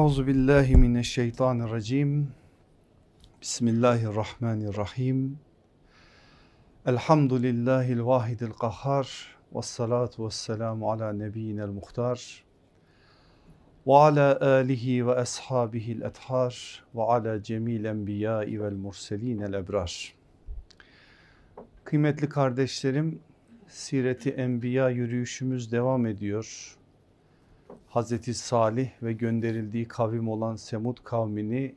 Euzu billahi mineşşeytanirracim. Bismillahirrahmanirrahim. Elhamdülillahil vahidil kahhar. Ve salatu ve selamu ala nebiyyinel muhtar. Ve ala alihi ve ashabihil ethar. Ve ala cemil enbiyai vel murselinel ebrar. Kıymetli kardeşlerim, Sireti Enbiya yürüyüşümüz devam ediyor. Hazreti Salih ve gönderildiği kavim olan Semud kavmini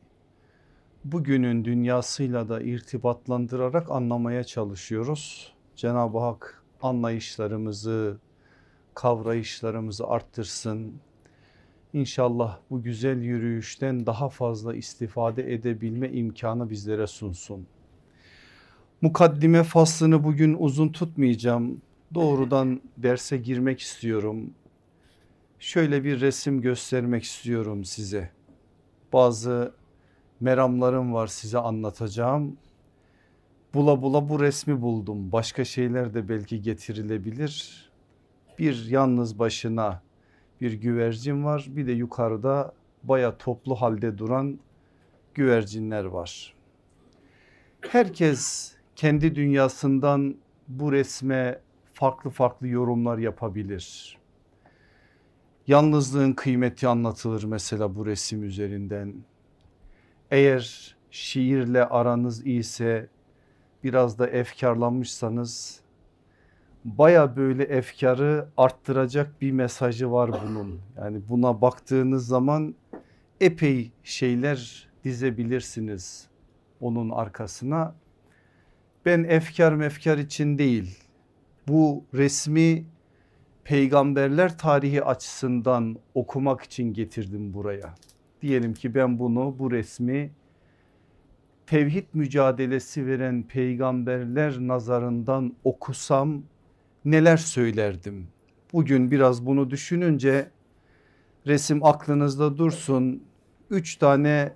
bugünün dünyasıyla da irtibatlandırarak anlamaya çalışıyoruz. Cenab-ı Hak anlayışlarımızı, kavrayışlarımızı arttırsın. İnşallah bu güzel yürüyüşten daha fazla istifade edebilme imkanı bizlere sunsun. Mukaddime faslını bugün uzun tutmayacağım. Doğrudan derse girmek istiyorum. Şöyle bir resim göstermek istiyorum size. Bazı meramlarım var size anlatacağım. Bula bula bu resmi buldum. Başka şeyler de belki getirilebilir. Bir yalnız başına bir güvercin var. Bir de yukarıda baya toplu halde duran güvercinler var. Herkes kendi dünyasından bu resme farklı farklı yorumlar yapabilir. Yalnızlığın kıymeti anlatılır mesela bu resim üzerinden. Eğer şiirle aranız iyiyse biraz da efkarlanmışsanız baya böyle efkarı arttıracak bir mesajı var bunun. Yani buna baktığınız zaman epey şeyler dizebilirsiniz onun arkasına. Ben efkar mefkar için değil bu resmi peygamberler tarihi açısından okumak için getirdim buraya. Diyelim ki ben bunu bu resmi tevhid mücadelesi veren peygamberler nazarından okusam neler söylerdim? Bugün biraz bunu düşününce resim aklınızda dursun. Üç tane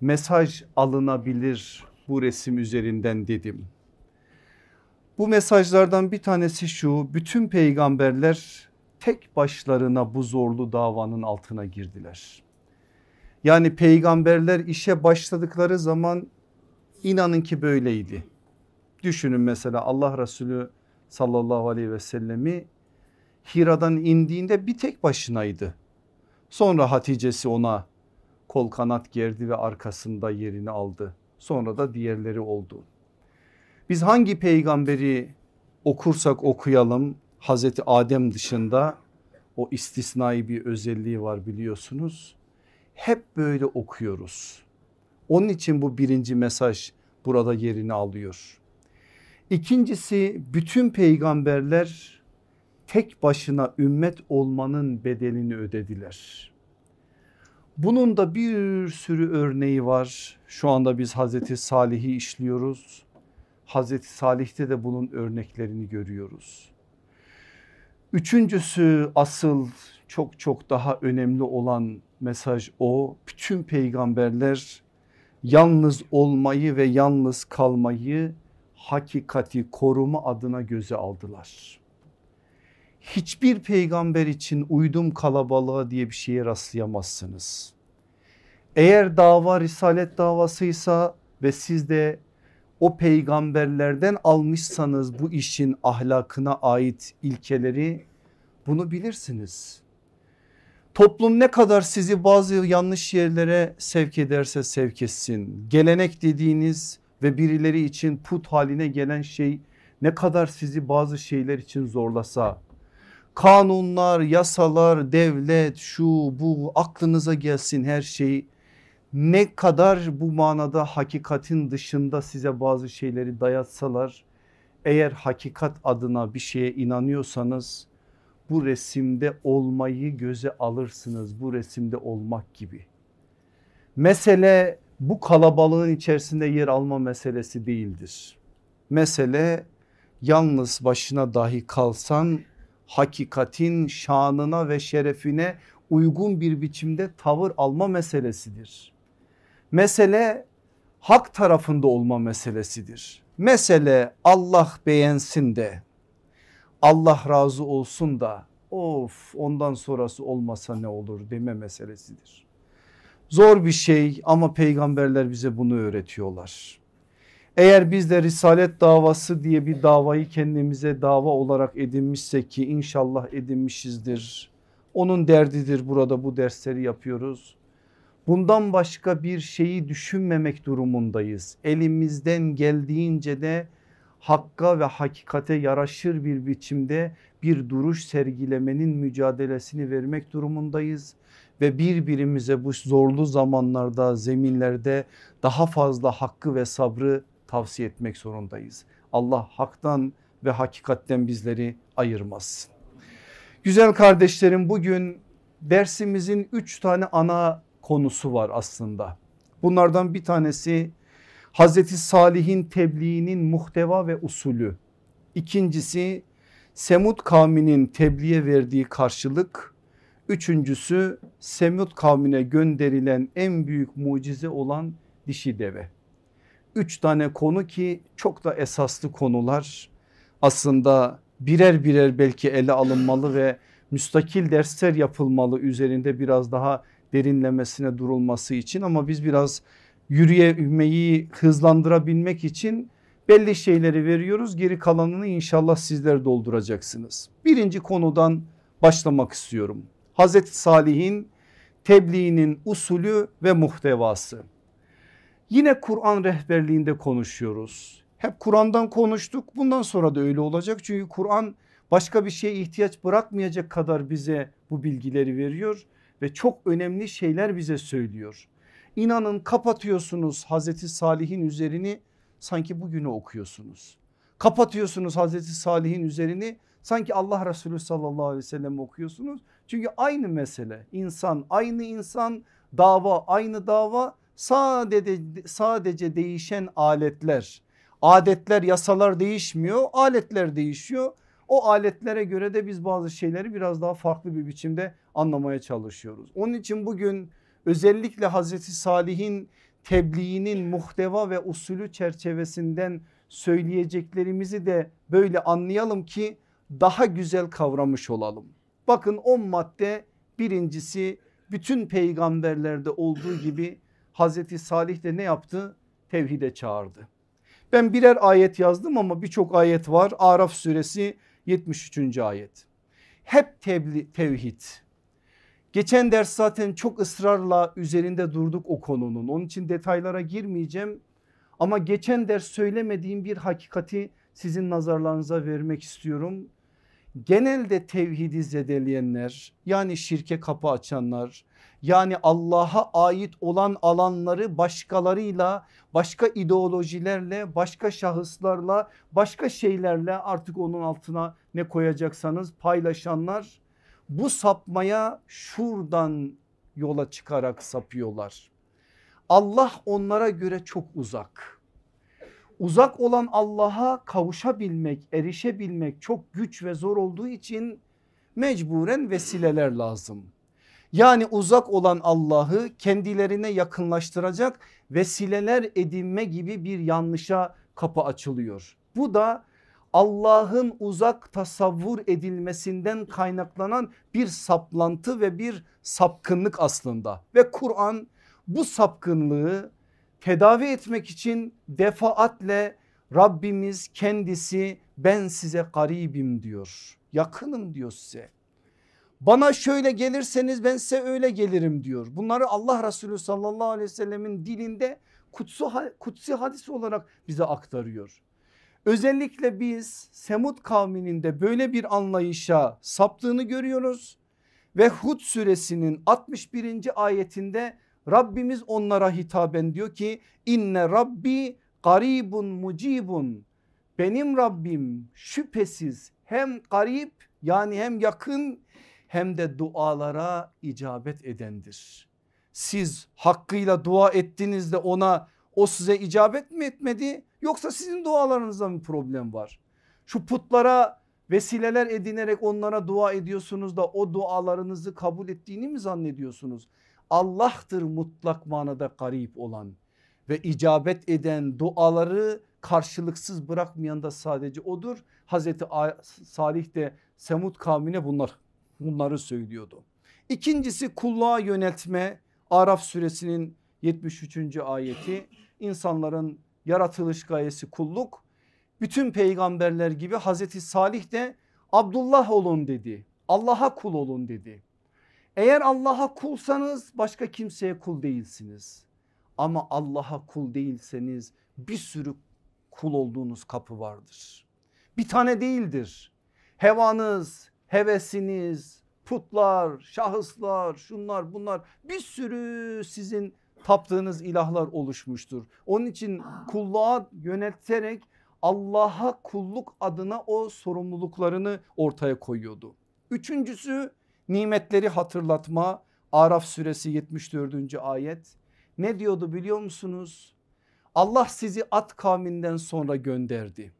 mesaj alınabilir bu resim üzerinden dedim. Bu mesajlardan bir tanesi şu bütün peygamberler tek başlarına bu zorlu davanın altına girdiler. Yani peygamberler işe başladıkları zaman inanın ki böyleydi. Düşünün mesela Allah Resulü sallallahu aleyhi ve sellemi Hira'dan indiğinde bir tek başınaydı. Sonra Hatice'si ona kol kanat gerdi ve arkasında yerini aldı. Sonra da diğerleri oldu. Biz hangi peygamberi okursak okuyalım Hazreti Adem dışında o istisnai bir özelliği var biliyorsunuz. Hep böyle okuyoruz. Onun için bu birinci mesaj burada yerini alıyor. İkincisi bütün peygamberler tek başına ümmet olmanın bedelini ödediler. Bunun da bir sürü örneği var. Şu anda biz Hazreti Salih'i işliyoruz. Hazreti Salih'te de bunun örneklerini görüyoruz. Üçüncüsü asıl çok çok daha önemli olan mesaj o. Bütün peygamberler yalnız olmayı ve yalnız kalmayı hakikati koruma adına göze aldılar. Hiçbir peygamber için uydum kalabalığa diye bir şeye rastlayamazsınız. Eğer dava risalet davasıysa ve siz de o peygamberlerden almışsanız bu işin ahlakına ait ilkeleri bunu bilirsiniz. Toplum ne kadar sizi bazı yanlış yerlere sevk ederse sevk etsin. Gelenek dediğiniz ve birileri için put haline gelen şey ne kadar sizi bazı şeyler için zorlasa. Kanunlar, yasalar, devlet, şu bu aklınıza gelsin her şey ne kadar bu manada hakikatin dışında size bazı şeyleri dayatsalar eğer hakikat adına bir şeye inanıyorsanız bu resimde olmayı göze alırsınız bu resimde olmak gibi. Mesele bu kalabalığın içerisinde yer alma meselesi değildir. Mesele yalnız başına dahi kalsan hakikatin şanına ve şerefine uygun bir biçimde tavır alma meselesidir. Mesele hak tarafında olma meselesidir. Mesele Allah beğensin de Allah razı olsun da of ondan sonrası olmasa ne olur deme meselesidir. Zor bir şey ama peygamberler bize bunu öğretiyorlar. Eğer biz de risalet davası diye bir davayı kendimize dava olarak edinmişsek ki inşallah edinmişizdir. Onun derdidir burada bu dersleri yapıyoruz. Bundan başka bir şeyi düşünmemek durumundayız. Elimizden geldiğince de hakka ve hakikate yaraşır bir biçimde bir duruş sergilemenin mücadelesini vermek durumundayız ve birbirimize bu zorlu zamanlarda zeminlerde daha fazla hakkı ve sabrı tavsiye etmek zorundayız. Allah haktan ve hakikatten bizleri ayırmasın. Güzel kardeşlerim bugün dersimizin üç tane ana konusu var aslında. Bunlardan bir tanesi Hazreti Salih'in tebliğinin muhteva ve usulü. İkincisi Semud kavminin tebliğe verdiği karşılık. Üçüncüsü Semud kavmine gönderilen en büyük mucize olan dişi deve. Üç tane konu ki çok da esaslı konular aslında birer birer belki ele alınmalı ve müstakil dersler yapılmalı üzerinde biraz daha derinlemesine durulması için ama biz biraz yürüyemeyi hızlandırabilmek için belli şeyleri veriyoruz. Geri kalanını inşallah sizler dolduracaksınız. Birinci konudan başlamak istiyorum. Hazreti Salih'in tebliğinin usulü ve muhtevası. Yine Kur'an rehberliğinde konuşuyoruz. Hep Kur'an'dan konuştuk bundan sonra da öyle olacak. Çünkü Kur'an başka bir şeye ihtiyaç bırakmayacak kadar bize bu bilgileri veriyor ve çok önemli şeyler bize söylüyor. İnanın kapatıyorsunuz Hazreti Salih'in üzerini sanki bugünü okuyorsunuz. Kapatıyorsunuz Hazreti Salih'in üzerini sanki Allah Resulü sallallahu aleyhi ve sellem okuyorsunuz. Çünkü aynı mesele insan aynı insan dava aynı dava sadece, sadece değişen aletler adetler yasalar değişmiyor aletler değişiyor. O aletlere göre de biz bazı şeyleri biraz daha farklı bir biçimde anlamaya çalışıyoruz. Onun için bugün özellikle Hazreti Salih'in tebliğinin muhteva ve usulü çerçevesinden söyleyeceklerimizi de böyle anlayalım ki daha güzel kavramış olalım. Bakın 10 madde birincisi bütün peygamberlerde olduğu gibi Hazreti Salih de ne yaptı? Tevhide çağırdı. Ben birer ayet yazdım ama birçok ayet var. Araf suresi 73. ayet. Hep tevhid. Geçen ders zaten çok ısrarla üzerinde durduk o konunun. Onun için detaylara girmeyeceğim. Ama geçen ders söylemediğim bir hakikati sizin nazarlarınıza vermek istiyorum. Genelde tevhidi zedeleyenler yani şirke kapı açanlar yani Allah'a ait olan alanları başkalarıyla başka ideolojilerle başka şahıslarla başka şeylerle artık onun altına ne koyacaksanız paylaşanlar bu sapmaya şuradan yola çıkarak sapıyorlar. Allah onlara göre çok uzak. Uzak olan Allah'a kavuşabilmek, erişebilmek çok güç ve zor olduğu için mecburen vesileler lazım. Yani uzak olan Allah'ı kendilerine yakınlaştıracak vesileler edinme gibi bir yanlışa kapı açılıyor. Bu da Allah'ın uzak tasavvur edilmesinden kaynaklanan bir saplantı ve bir sapkınlık aslında. Ve Kur'an bu sapkınlığı tedavi etmek için defaatle Rabbimiz kendisi ben size garibim diyor. Yakınım diyor size. Bana şöyle gelirseniz ben size öyle gelirim diyor. Bunları Allah Resulü sallallahu aleyhi ve sellemin dilinde kutsu, kutsi hadis olarak bize aktarıyor. Özellikle biz Semud kavminin de böyle bir anlayışa saptığını görüyoruz. Ve Hud suresinin 61. ayetinde Rabbimiz onlara hitaben diyor ki inne rabbi garibun mucibun benim Rabbim şüphesiz hem garip yani hem yakın hem de dualara icabet edendir. Siz hakkıyla dua ettiğinizde ona o size icabet mi etmedi yoksa sizin dualarınızda mı problem var? Şu putlara vesileler edinerek onlara dua ediyorsunuz da o dualarınızı kabul ettiğini mi zannediyorsunuz? Allah'tır mutlak manada garip olan ve icabet eden duaları karşılıksız bırakmayan da sadece odur. Hazreti Salih de Semud kavmine bunlar bunları söylüyordu. İkincisi kulluğa yöneltme Araf suresinin 73. ayeti insanların yaratılış gayesi kulluk. Bütün peygamberler gibi Hazreti Salih de Abdullah olun dedi. Allah'a kul olun dedi. Eğer Allah'a kulsanız başka kimseye kul değilsiniz. Ama Allah'a kul değilseniz bir sürü kul olduğunuz kapı vardır. Bir tane değildir. Hevanız, hevesiniz, putlar, şahıslar, şunlar bunlar bir sürü sizin taptığınız ilahlar oluşmuştur. Onun için kulluğa yönelterek Allah'a kulluk adına o sorumluluklarını ortaya koyuyordu. Üçüncüsü nimetleri hatırlatma. Araf suresi 74. ayet. Ne diyordu biliyor musunuz? Allah sizi at kavminden sonra gönderdi.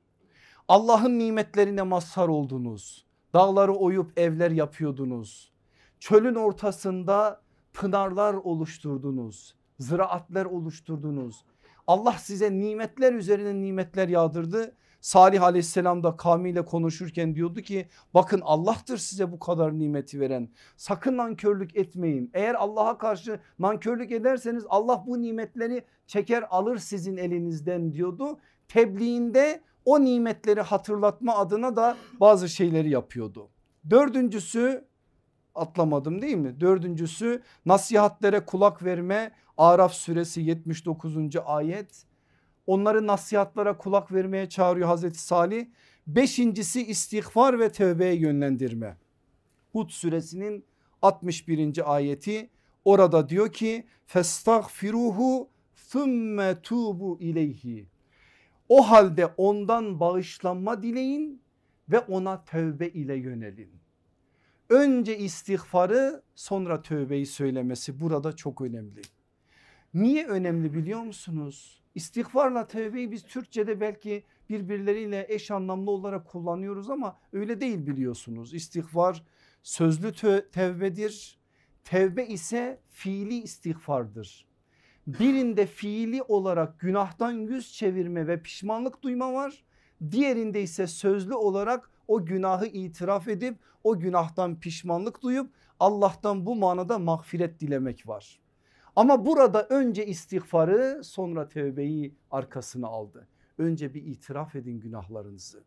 Allah'ın nimetlerine mazhar oldunuz. Dağları oyup evler yapıyordunuz. Çölün ortasında pınarlar oluşturdunuz. Ziraatler oluşturdunuz. Allah size nimetler üzerine nimetler yağdırdı. Salih aleyhisselam da kavmiyle konuşurken diyordu ki bakın Allah'tır size bu kadar nimeti veren. Sakın nankörlük etmeyin. Eğer Allah'a karşı nankörlük ederseniz Allah bu nimetleri çeker alır sizin elinizden diyordu. Tebliğinde o nimetleri hatırlatma adına da bazı şeyleri yapıyordu. Dördüncüsü atlamadım değil mi? Dördüncüsü nasihatlere kulak verme Araf suresi 79. ayet. Onları nasihatlara kulak vermeye çağırıyor Hazreti Salih. Beşincisi istiğfar ve tövbeye yönlendirme. Hud suresinin 61. ayeti orada diyor ki festagfiruhu thumme tubu ileyhi. O halde ondan bağışlanma dileyin ve ona tövbe ile yönelin. Önce istiğfarı sonra tövbeyi söylemesi burada çok önemli. Niye önemli biliyor musunuz? İstiğfarla tövbeyi biz Türkçe'de belki birbirleriyle eş anlamlı olarak kullanıyoruz ama öyle değil biliyorsunuz. İstiğfar sözlü tevbedir. Tevbe ise fiili istiğfardır. Birinde fiili olarak günahtan yüz çevirme ve pişmanlık duyma var. Diğerinde ise sözlü olarak o günahı itiraf edip o günahtan pişmanlık duyup Allah'tan bu manada mağfiret dilemek var. Ama burada önce istiğfarı sonra tövbeyi arkasına aldı. Önce bir itiraf edin günahlarınızı.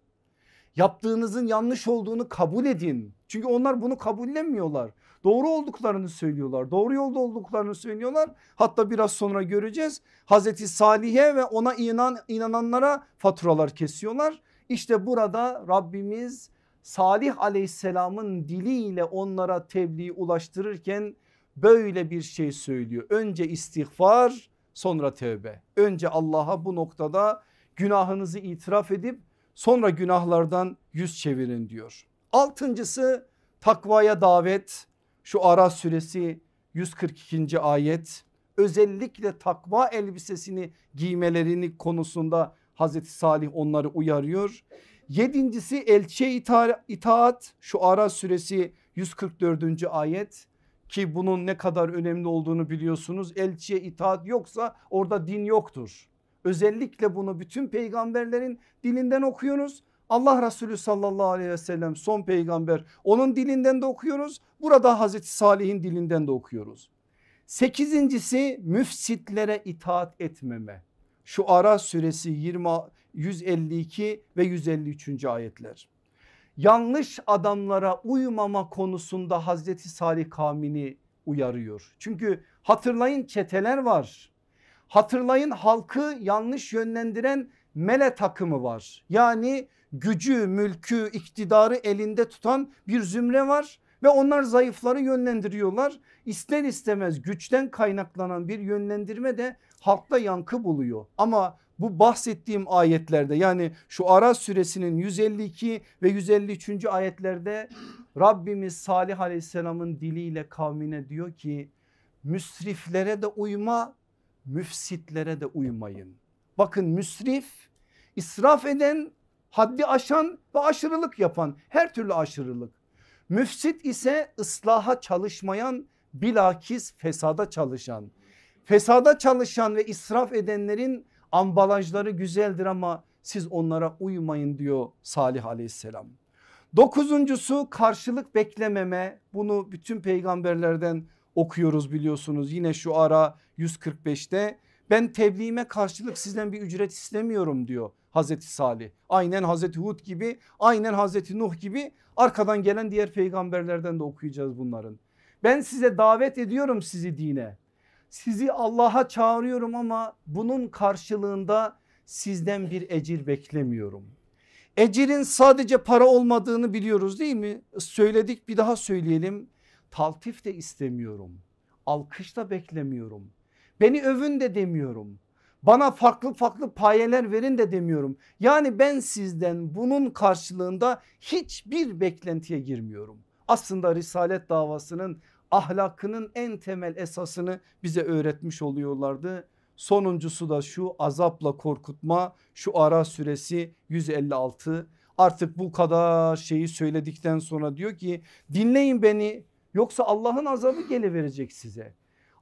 Yaptığınızın yanlış olduğunu kabul edin. Çünkü onlar bunu kabullenmiyorlar. Doğru olduklarını söylüyorlar. Doğru yolda olduklarını söylüyorlar. Hatta biraz sonra göreceğiz. Hazreti Salih'e ve ona inan, inananlara faturalar kesiyorlar. İşte burada Rabbimiz Salih aleyhisselamın diliyle onlara tebliğ ulaştırırken böyle bir şey söylüyor. Önce istiğfar sonra tövbe. Önce Allah'a bu noktada günahınızı itiraf edip sonra günahlardan yüz çevirin diyor. Altıncısı takvaya davet şu Ara suresi 142. ayet özellikle takva elbisesini giymelerini konusunda Hazreti Salih onları uyarıyor. Yedincisi elçiye ita itaat şu Ara suresi 144. ayet ki bunun ne kadar önemli olduğunu biliyorsunuz. Elçiye itaat yoksa orada din yoktur. Özellikle bunu bütün peygamberlerin dilinden okuyoruz. Allah Resulü sallallahu aleyhi ve sellem son peygamber onun dilinden de okuyoruz. Burada Hazreti Salih'in dilinden de okuyoruz. Sekizincisi müfsitlere itaat etmeme. Şu Ara suresi 20, 152 ve 153. ayetler yanlış adamlara uymama konusunda Hazreti Salih kavmini uyarıyor. Çünkü hatırlayın çeteler var. Hatırlayın halkı yanlış yönlendiren mele takımı var. Yani gücü, mülkü, iktidarı elinde tutan bir zümre var ve onlar zayıfları yönlendiriyorlar. İster istemez güçten kaynaklanan bir yönlendirme de halkta yankı buluyor. Ama bu bahsettiğim ayetlerde yani şu Ara suresinin 152 ve 153. ayetlerde Rabbimiz Salih aleyhisselamın diliyle kavmine diyor ki müsriflere de uyma müfsitlere de uymayın. Bakın müsrif israf eden haddi aşan ve aşırılık yapan her türlü aşırılık. Müfsit ise ıslaha çalışmayan bilakis fesada çalışan. Fesada çalışan ve israf edenlerin ambalajları güzeldir ama siz onlara uymayın diyor Salih aleyhisselam. Dokuzuncusu karşılık beklememe bunu bütün peygamberlerden okuyoruz biliyorsunuz yine şu ara 145'te ben tebliğime karşılık sizden bir ücret istemiyorum diyor Hazreti Salih. Aynen Hazreti Hud gibi aynen Hazreti Nuh gibi arkadan gelen diğer peygamberlerden de okuyacağız bunların. Ben size davet ediyorum sizi dine. Sizi Allah'a çağırıyorum ama bunun karşılığında sizden bir ecir beklemiyorum. Ecirin sadece para olmadığını biliyoruz değil mi? Söyledik bir daha söyleyelim. Taltif de istemiyorum. Alkış da beklemiyorum. Beni övün de demiyorum. Bana farklı farklı payeler verin de demiyorum. Yani ben sizden bunun karşılığında hiçbir beklentiye girmiyorum. Aslında Risalet davasının ahlakının en temel esasını bize öğretmiş oluyorlardı. Sonuncusu da şu azapla korkutma şu ara süresi 156 artık bu kadar şeyi söyledikten sonra diyor ki dinleyin beni yoksa Allah'ın azabı geliverecek size.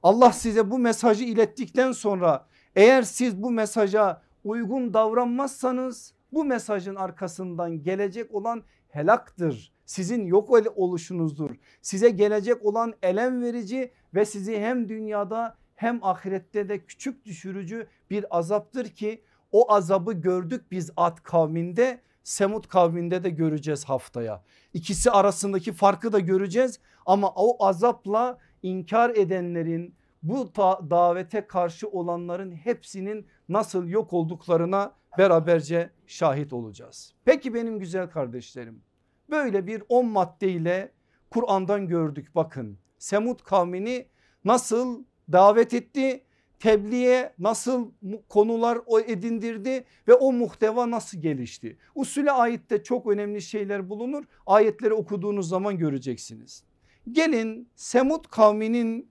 Allah size bu mesajı ilettikten sonra eğer siz bu mesaja uygun davranmazsanız bu mesajın arkasından gelecek olan helaktır. Sizin yok oluşunuzdur. Size gelecek olan elem verici ve sizi hem dünyada hem ahirette de küçük düşürücü bir azaptır ki o azabı gördük biz Ad kavminde Semut kavminde de göreceğiz haftaya. İkisi arasındaki farkı da göreceğiz ama o azapla inkar edenlerin bu davete karşı olanların hepsinin nasıl yok olduklarına beraberce şahit olacağız. Peki benim güzel kardeşlerim böyle bir 10 maddeyle Kur'an'dan gördük bakın Semut kavmini nasıl davet etti tebliğe nasıl konular edindirdi ve o muhteva nasıl gelişti. Usule ayette çok önemli şeyler bulunur ayetleri okuduğunuz zaman göreceksiniz. Gelin Semut kavminin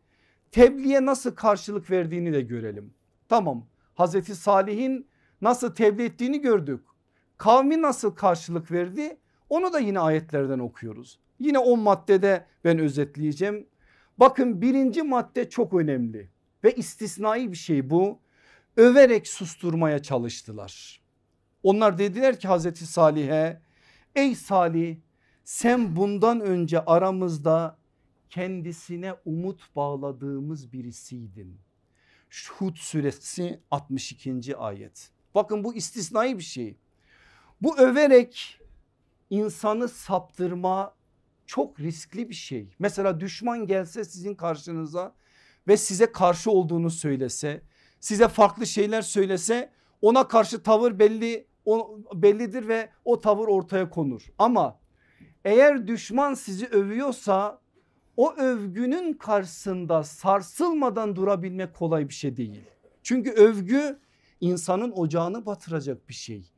tebliğe nasıl karşılık verdiğini de görelim. Tamam Hazreti Salih'in nasıl tebliğ ettiğini gördük. Kavmi nasıl karşılık verdi onu da yine ayetlerden okuyoruz. Yine o maddede ben özetleyeceğim. Bakın birinci madde çok önemli ve istisnai bir şey bu. Överek susturmaya çalıştılar. Onlar dediler ki Hazreti Salih'e ey Salih sen bundan önce aramızda kendisine umut bağladığımız birisiydin. Hud suresi 62. ayet. Bakın bu istisnai bir şey. Bu överek insanı saptırma çok riskli bir şey. Mesela düşman gelse sizin karşınıza ve size karşı olduğunu söylese, size farklı şeyler söylese ona karşı tavır belli o, bellidir ve o tavır ortaya konur. Ama eğer düşman sizi övüyorsa o övgünün karşısında sarsılmadan durabilmek kolay bir şey değil. Çünkü övgü insanın ocağını batıracak bir şey.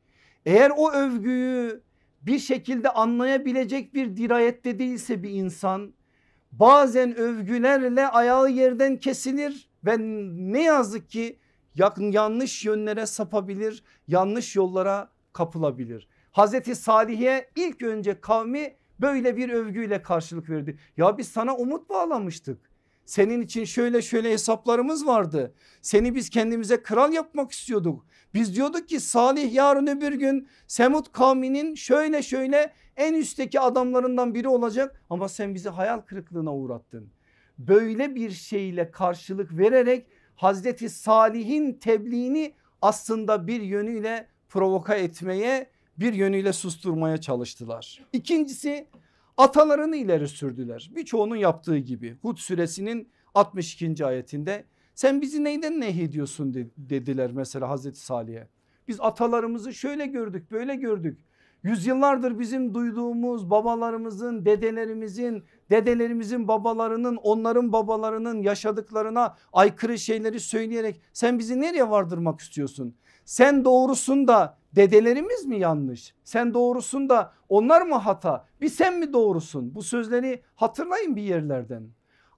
Eğer o övgüyü bir şekilde anlayabilecek bir dirayette değilse bir insan bazen övgülerle ayağı yerden kesilir ve ne yazık ki yanlış yönlere sapabilir, yanlış yollara kapılabilir. Hazreti Salih'e ilk önce kavmi böyle bir övgüyle karşılık verdi. Ya biz sana umut bağlamıştık. Senin için şöyle şöyle hesaplarımız vardı. Seni biz kendimize kral yapmak istiyorduk. Biz diyorduk ki Salih yarın öbür gün Semut kavminin şöyle şöyle en üstteki adamlarından biri olacak ama sen bizi hayal kırıklığına uğrattın. Böyle bir şeyle karşılık vererek Hazreti Salih'in tebliğini aslında bir yönüyle provoka etmeye bir yönüyle susturmaya çalıştılar. İkincisi atalarını ileri sürdüler. Birçoğunun yaptığı gibi Hud suresinin 62. ayetinde sen bizi neyden nehyediyorsun dediler mesela Hazreti Salih'e. Biz atalarımızı şöyle gördük böyle gördük. Yüzyıllardır bizim duyduğumuz babalarımızın dedelerimizin dedelerimizin babalarının onların babalarının yaşadıklarına aykırı şeyleri söyleyerek sen bizi nereye vardırmak istiyorsun? Sen doğrusun da dedelerimiz mi yanlış? Sen doğrusun da onlar mı hata? Bir sen mi doğrusun? Bu sözleri hatırlayın bir yerlerden.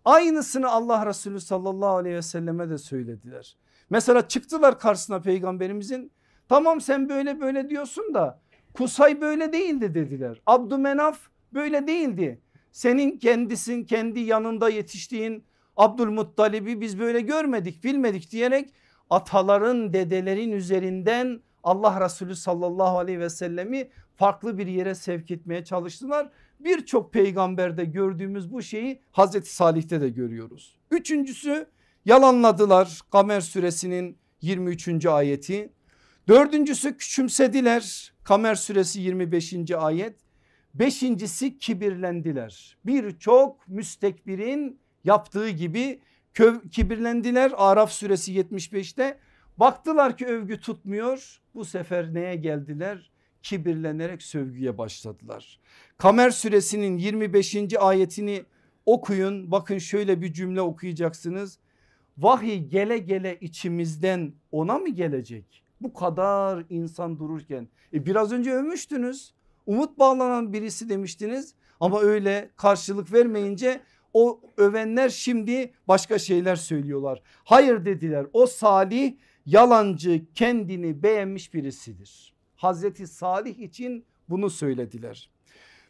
Aynısını Allah Resulü sallallahu aleyhi ve selleme de söylediler. Mesela çıktılar karşısına peygamberimizin tamam sen böyle böyle diyorsun da Kusay böyle değildi dediler. Abdümenaf böyle değildi. Senin kendisin kendi yanında yetiştiğin Abdülmuttalib'i biz böyle görmedik bilmedik diyerek ataların dedelerin üzerinden Allah Resulü sallallahu aleyhi ve sellemi farklı bir yere sevk etmeye çalıştılar. Birçok peygamberde gördüğümüz bu şeyi Hazreti Salih'te de görüyoruz. Üçüncüsü yalanladılar Kamer suresinin 23. ayeti. Dördüncüsü küçümsediler Kamer suresi 25. ayet. Beşincisi kibirlendiler. Birçok müstekbirin yaptığı gibi kibirlendiler Araf suresi 75'te. Baktılar ki övgü tutmuyor. Bu sefer neye geldiler? Kibirlenerek sövgüye başladılar. Kamer suresinin 25. ayetini okuyun. Bakın şöyle bir cümle okuyacaksınız. Vahiy gele gele içimizden ona mı gelecek? Bu kadar insan dururken. E biraz önce övmüştünüz. Umut bağlanan birisi demiştiniz. Ama öyle karşılık vermeyince o övenler şimdi başka şeyler söylüyorlar. Hayır dediler o Salih yalancı kendini beğenmiş birisidir. Hazreti Salih için bunu söylediler.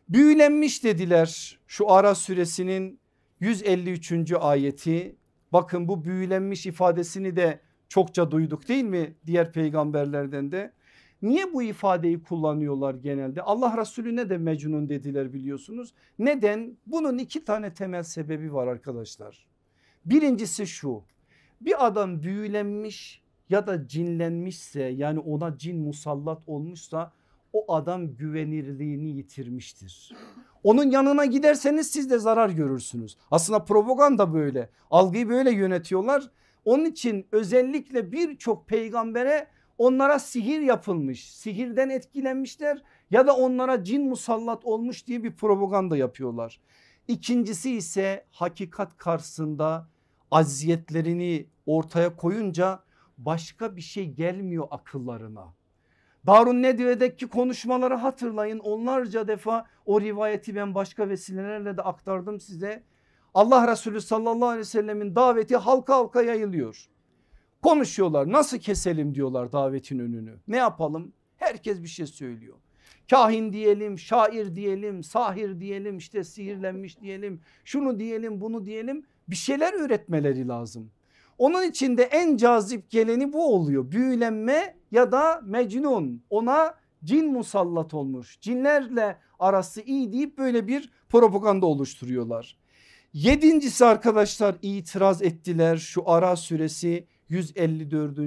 Büyülenmiş dediler şu ara suresinin 153. ayeti. Bakın bu büyülenmiş ifadesini de çokça duyduk değil mi diğer peygamberlerden de. Niye bu ifadeyi kullanıyorlar genelde? Allah Resulüne de mecnun dediler biliyorsunuz. Neden? Bunun iki tane temel sebebi var arkadaşlar. Birincisi şu bir adam büyülenmiş ya da cinlenmişse yani ona cin musallat olmuşsa o adam güvenirliğini yitirmiştir. Onun yanına giderseniz siz de zarar görürsünüz. Aslında propaganda böyle algıyı böyle yönetiyorlar. Onun için özellikle birçok peygambere onlara sihir yapılmış sihirden etkilenmişler ya da onlara cin musallat olmuş diye bir propaganda yapıyorlar. İkincisi ise hakikat karşısında aziyetlerini ortaya koyunca başka bir şey gelmiyor akıllarına. Darun Nedve'deki konuşmaları hatırlayın onlarca defa o rivayeti ben başka vesilelerle de aktardım size. Allah Resulü sallallahu aleyhi ve sellemin daveti halka halka yayılıyor. Konuşuyorlar nasıl keselim diyorlar davetin önünü ne yapalım herkes bir şey söylüyor. Kahin diyelim, şair diyelim, sahir diyelim, işte sihirlenmiş diyelim, şunu diyelim, bunu diyelim bir şeyler üretmeleri lazım. Onun içinde en cazip geleni bu oluyor. Büyülenme ya da mecnun ona cin musallat olmuş. Cinlerle arası iyi deyip böyle bir propaganda oluşturuyorlar. Yedincisi arkadaşlar itiraz ettiler şu ara süresi 154.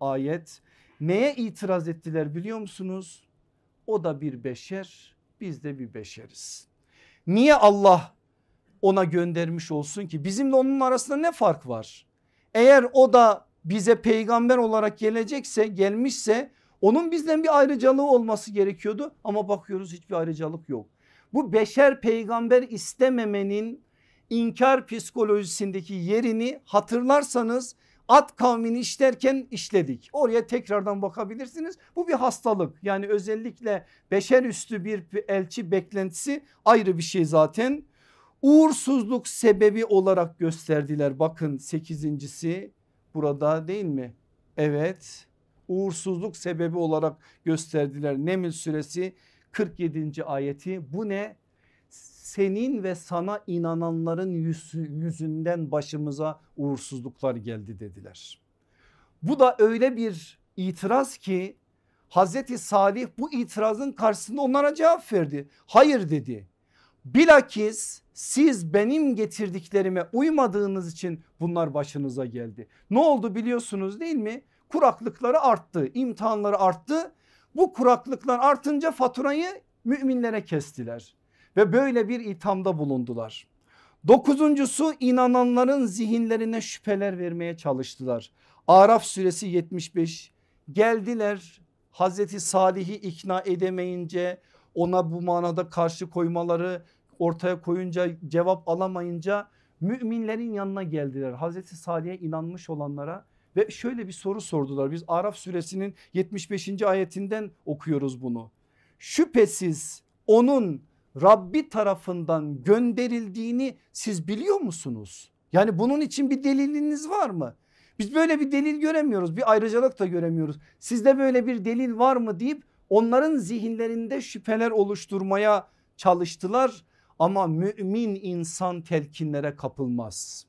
ayet. Neye itiraz ettiler biliyor musunuz? O da bir beşer biz de bir beşeriz. Niye Allah ona göndermiş olsun ki bizimle onun arasında ne fark var? Eğer o da bize peygamber olarak gelecekse gelmişse onun bizden bir ayrıcalığı olması gerekiyordu ama bakıyoruz hiçbir ayrıcalık yok. Bu beşer peygamber istememenin inkar psikolojisindeki yerini hatırlarsanız at kavmini işlerken işledik. Oraya tekrardan bakabilirsiniz. Bu bir hastalık yani özellikle beşer üstü bir elçi beklentisi ayrı bir şey zaten uğursuzluk sebebi olarak gösterdiler. Bakın sekizincisi burada değil mi? Evet uğursuzluk sebebi olarak gösterdiler. Neml suresi 47. ayeti bu ne? Senin ve sana inananların yüzünden başımıza uğursuzluklar geldi dediler. Bu da öyle bir itiraz ki Hazreti Salih bu itirazın karşısında onlara cevap verdi. Hayır dedi. Bilakis siz benim getirdiklerime uymadığınız için bunlar başınıza geldi. Ne oldu biliyorsunuz değil mi? Kuraklıkları arttı, imtihanları arttı. Bu kuraklıklar artınca faturayı müminlere kestiler ve böyle bir ithamda bulundular. Dokuzuncusu inananların zihinlerine şüpheler vermeye çalıştılar. Araf suresi 75 geldiler Hazreti Salih'i ikna edemeyince ona bu manada karşı koymaları ortaya koyunca cevap alamayınca müminlerin yanına geldiler. Hazreti Salih'e inanmış olanlara ve şöyle bir soru sordular. Biz Araf suresinin 75. ayetinden okuyoruz bunu. Şüphesiz onun Rabbi tarafından gönderildiğini siz biliyor musunuz? Yani bunun için bir deliliniz var mı? Biz böyle bir delil göremiyoruz bir ayrıcalık da göremiyoruz. Sizde böyle bir delil var mı deyip onların zihinlerinde şüpheler oluşturmaya çalıştılar. Ama mümin insan telkinlere kapılmaz.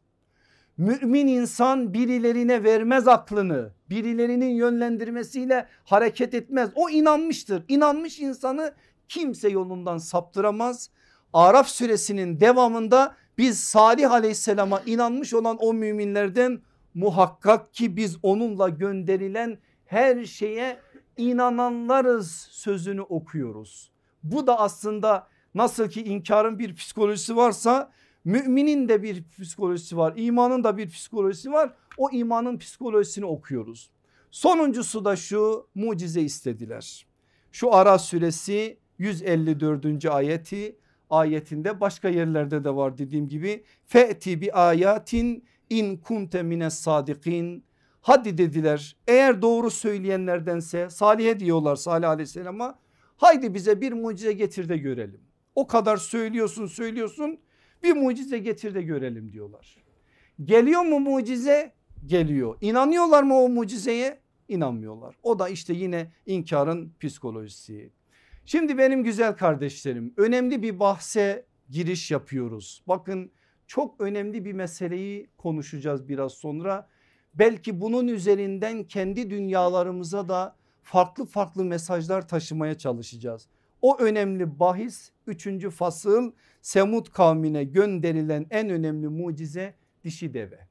Mümin insan birilerine vermez aklını birilerinin yönlendirmesiyle hareket etmez. O inanmıştır inanmış insanı kimse yolundan saptıramaz. Araf suresinin devamında Biz Salih aleyhisselama inanmış olan o müminlerden muhakkak ki biz onunla gönderilen her şeye inananlarız sözünü okuyoruz. Bu da aslında nasıl ki inkarın bir psikolojisi varsa müminin de bir psikolojisi var. imanın da bir psikolojisi var. O imanın psikolojisini okuyoruz. Sonuncusu da şu mucize istediler. Şu Ara suresi 154. ayeti ayetinde başka yerlerde de var dediğim gibi. Fe'ti bi ayatin in kunte mines sadikin. Hadi dediler eğer doğru söyleyenlerdense Salih'e diyorlar Salih aleyhisselama haydi bize bir mucize getir de görelim. O kadar söylüyorsun söylüyorsun bir mucize getir de görelim diyorlar. Geliyor mu mucize? Geliyor. İnanıyorlar mı o mucizeye? İnanmıyorlar. O da işte yine inkarın psikolojisi. Şimdi benim güzel kardeşlerim önemli bir bahse giriş yapıyoruz. Bakın çok önemli bir meseleyi konuşacağız biraz sonra. Belki bunun üzerinden kendi dünyalarımıza da farklı farklı mesajlar taşımaya çalışacağız. O önemli bahis 3. fasıl Semud kavmine gönderilen en önemli mucize dişi deve.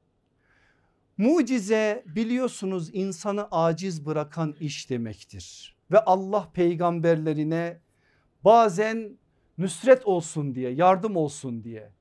Mucize biliyorsunuz insanı aciz bırakan iş demektir. Ve Allah peygamberlerine bazen nüsret olsun diye yardım olsun diye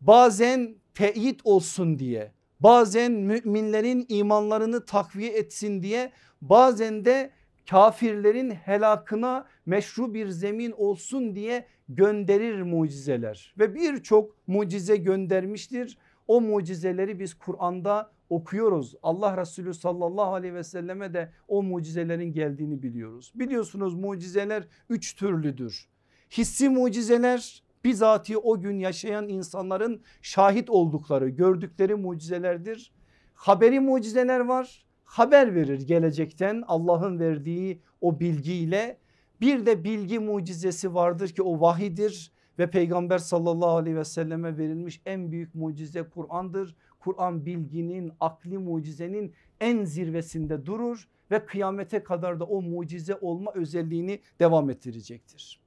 bazen teyit olsun diye bazen müminlerin imanlarını takviye etsin diye bazen de kafirlerin helakına meşru bir zemin olsun diye gönderir mucizeler ve birçok mucize göndermiştir. O mucizeleri biz Kur'an'da okuyoruz. Allah Resulü sallallahu aleyhi ve selleme de o mucizelerin geldiğini biliyoruz. Biliyorsunuz mucizeler üç türlüdür. Hissi mucizeler bizatihi o gün yaşayan insanların şahit oldukları gördükleri mucizelerdir. Haberi mucizeler var haber verir gelecekten Allah'ın verdiği o bilgiyle bir de bilgi mucizesi vardır ki o vahidir ve peygamber sallallahu aleyhi ve selleme verilmiş en büyük mucize Kur'an'dır. Kur'an bilginin akli mucizenin en zirvesinde durur ve kıyamete kadar da o mucize olma özelliğini devam ettirecektir.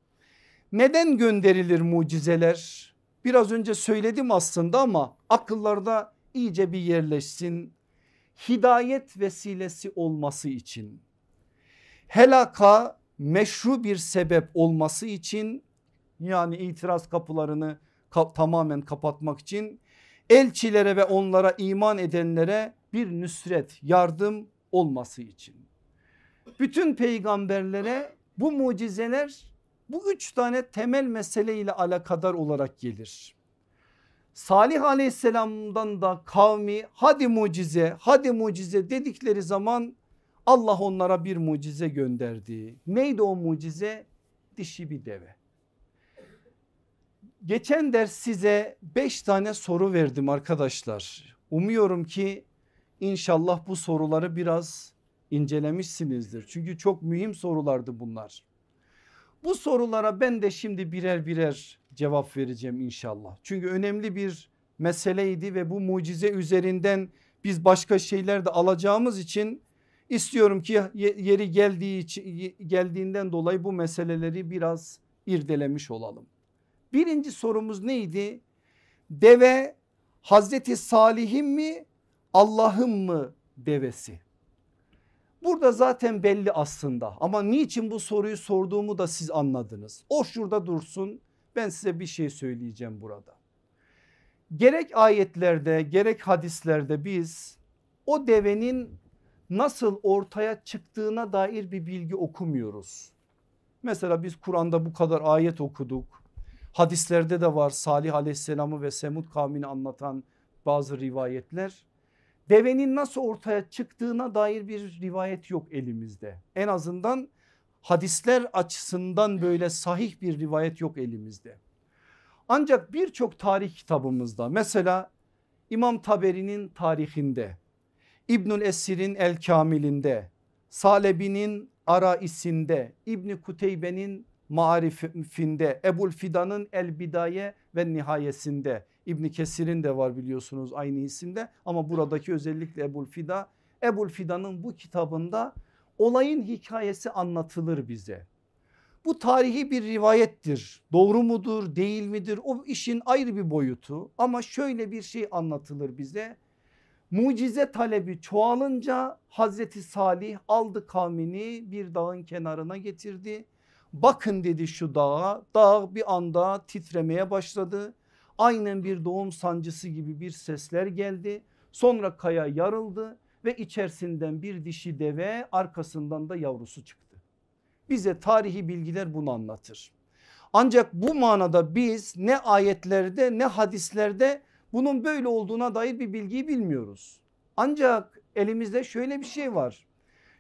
Neden gönderilir mucizeler? Biraz önce söyledim aslında ama akıllarda iyice bir yerleşsin. Hidayet vesilesi olması için helaka meşru bir sebep olması için yani itiraz kapılarını ka tamamen kapatmak için elçilere ve onlara iman edenlere bir nüsret yardım olması için. Bütün peygamberlere bu mucizeler bu üç tane temel mesele ile alakadar olarak gelir. Salih aleyhisselamdan da kavmi hadi mucize hadi mucize dedikleri zaman Allah onlara bir mucize gönderdi. Neydi o mucize? Dişi bir deve. Geçen ders size beş tane soru verdim arkadaşlar. Umuyorum ki inşallah bu soruları biraz incelemişsinizdir. Çünkü çok mühim sorulardı bunlar. Bu sorulara ben de şimdi birer birer cevap vereceğim inşallah. Çünkü önemli bir meseleydi ve bu mucize üzerinden biz başka şeyler de alacağımız için istiyorum ki yeri geldiği için, geldiğinden dolayı bu meseleleri biraz irdelemiş olalım. Birinci sorumuz neydi? Deve Hazreti Salih'in mi Allah'ın mı devesi? Burada zaten belli aslında ama niçin bu soruyu sorduğumu da siz anladınız. O şurada dursun ben size bir şey söyleyeceğim burada. Gerek ayetlerde gerek hadislerde biz o devenin nasıl ortaya çıktığına dair bir bilgi okumuyoruz. Mesela biz Kur'an'da bu kadar ayet okuduk. Hadislerde de var Salih aleyhisselamı ve Semud kavmini anlatan bazı rivayetler. Devenin nasıl ortaya çıktığına dair bir rivayet yok elimizde. En azından hadisler açısından böyle sahih bir rivayet yok elimizde. Ancak birçok tarih kitabımızda mesela İmam Taberi'nin tarihinde, İbnül Esir'in El Kamilinde, Salebi'nin Araisinde, İbni Kuteybe'nin Marifinde, Ebul Fidan'ın El Bidaye ve Nihayesinde, İbni Kesir'in de var biliyorsunuz aynı isimde ama buradaki özellikle Ebul Fida. Ebul Fida'nın bu kitabında olayın hikayesi anlatılır bize. Bu tarihi bir rivayettir. Doğru mudur değil midir o işin ayrı bir boyutu ama şöyle bir şey anlatılır bize. Mucize talebi çoğalınca Hazreti Salih aldı kavmini bir dağın kenarına getirdi. Bakın dedi şu dağa dağ bir anda titremeye başladı. Aynen bir doğum sancısı gibi bir sesler geldi. Sonra kaya yarıldı ve içerisinden bir dişi deve arkasından da yavrusu çıktı. Bize tarihi bilgiler bunu anlatır. Ancak bu manada biz ne ayetlerde ne hadislerde bunun böyle olduğuna dair bir bilgiyi bilmiyoruz. Ancak elimizde şöyle bir şey var.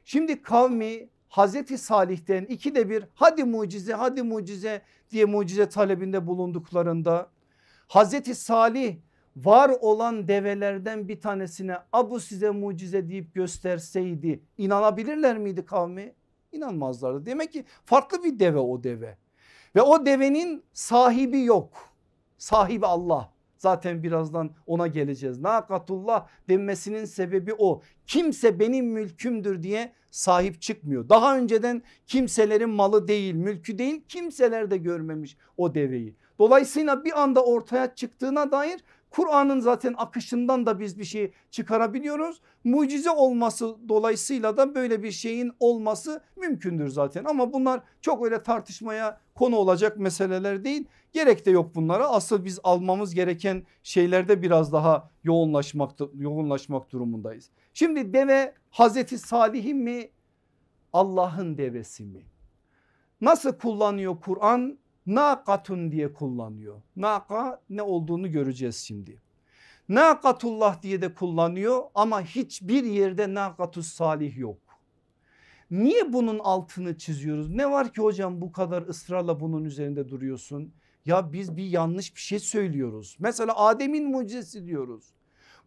Şimdi kavmi Hazreti Salih'ten ikide bir hadi mucize hadi mucize diye mucize talebinde bulunduklarında Hazreti Salih var olan develerden bir tanesine abu size mucize deyip gösterseydi inanabilirler miydi kavmi? İnanmazlardı. Demek ki farklı bir deve o deve ve o devenin sahibi yok. Sahibi Allah. Zaten birazdan ona geleceğiz. Nakatullah denmesinin sebebi o. Kimse benim mülkümdür diye sahip çıkmıyor. Daha önceden kimselerin malı değil mülkü değil kimseler de görmemiş o deveyi. Dolayısıyla bir anda ortaya çıktığına dair Kur'an'ın zaten akışından da biz bir şey çıkarabiliyoruz. Mucize olması dolayısıyla da böyle bir şeyin olması mümkündür zaten. Ama bunlar çok öyle tartışmaya konu olacak meseleler değil. Gerek de yok bunlara. Asıl biz almamız gereken şeylerde biraz daha yoğunlaşmak, yoğunlaşmak durumundayız. Şimdi deve Hazreti Salih'in mi Allah'ın devesi mi? Nasıl kullanıyor Kur'an? Nakatun diye kullanıyor. Naka ne olduğunu göreceğiz şimdi. Nakatullah diye de kullanıyor ama hiçbir yerde nakatus salih yok. Niye bunun altını çiziyoruz? Ne var ki hocam bu kadar ısrarla bunun üzerinde duruyorsun? Ya biz bir yanlış bir şey söylüyoruz. Mesela Adem'in mucizesi diyoruz.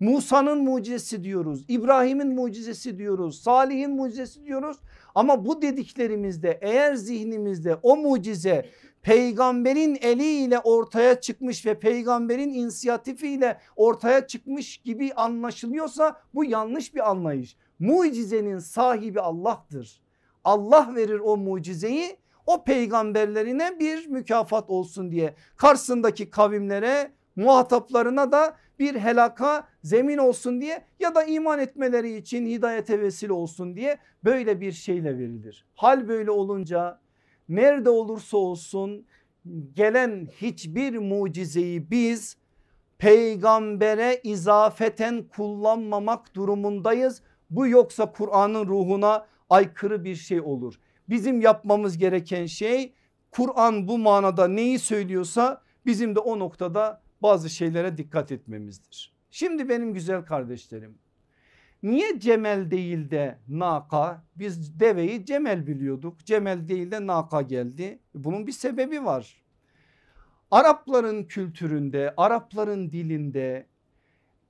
Musa'nın mucizesi diyoruz. İbrahim'in mucizesi diyoruz. Salih'in mucizesi diyoruz. Ama bu dediklerimizde eğer zihnimizde o mucize peygamberin eliyle ortaya çıkmış ve peygamberin inisiyatifiyle ortaya çıkmış gibi anlaşılıyorsa bu yanlış bir anlayış. Mucizenin sahibi Allah'tır. Allah verir o mucizeyi o peygamberlerine bir mükafat olsun diye karşısındaki kavimlere muhataplarına da bir helaka zemin olsun diye ya da iman etmeleri için hidayete vesile olsun diye böyle bir şeyle verilir. Hal böyle olunca nerede olursa olsun gelen hiçbir mucizeyi biz peygambere izafeten kullanmamak durumundayız. Bu yoksa Kur'an'ın ruhuna aykırı bir şey olur. Bizim yapmamız gereken şey Kur'an bu manada neyi söylüyorsa bizim de o noktada bazı şeylere dikkat etmemizdir. Şimdi benim güzel kardeşlerim Niye Cemel değil de Naka? Biz deveyi Cemel biliyorduk. Cemel değil de Naka geldi. Bunun bir sebebi var. Arapların kültüründe, Arapların dilinde,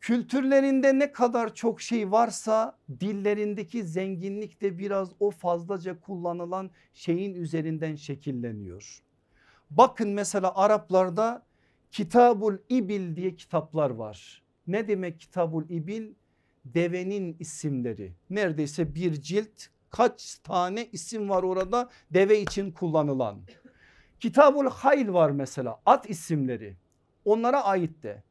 kültürlerinde ne kadar çok şey varsa dillerindeki zenginlik de biraz o fazlaca kullanılan şeyin üzerinden şekilleniyor. Bakın mesela Araplarda Kitabul İbil diye kitaplar var. Ne demek Kitabul İbil? Devenin isimleri neredeyse bir cilt kaç tane isim var orada deve için kullanılan. Kitabul Hayl var mesela at isimleri onlara ait de.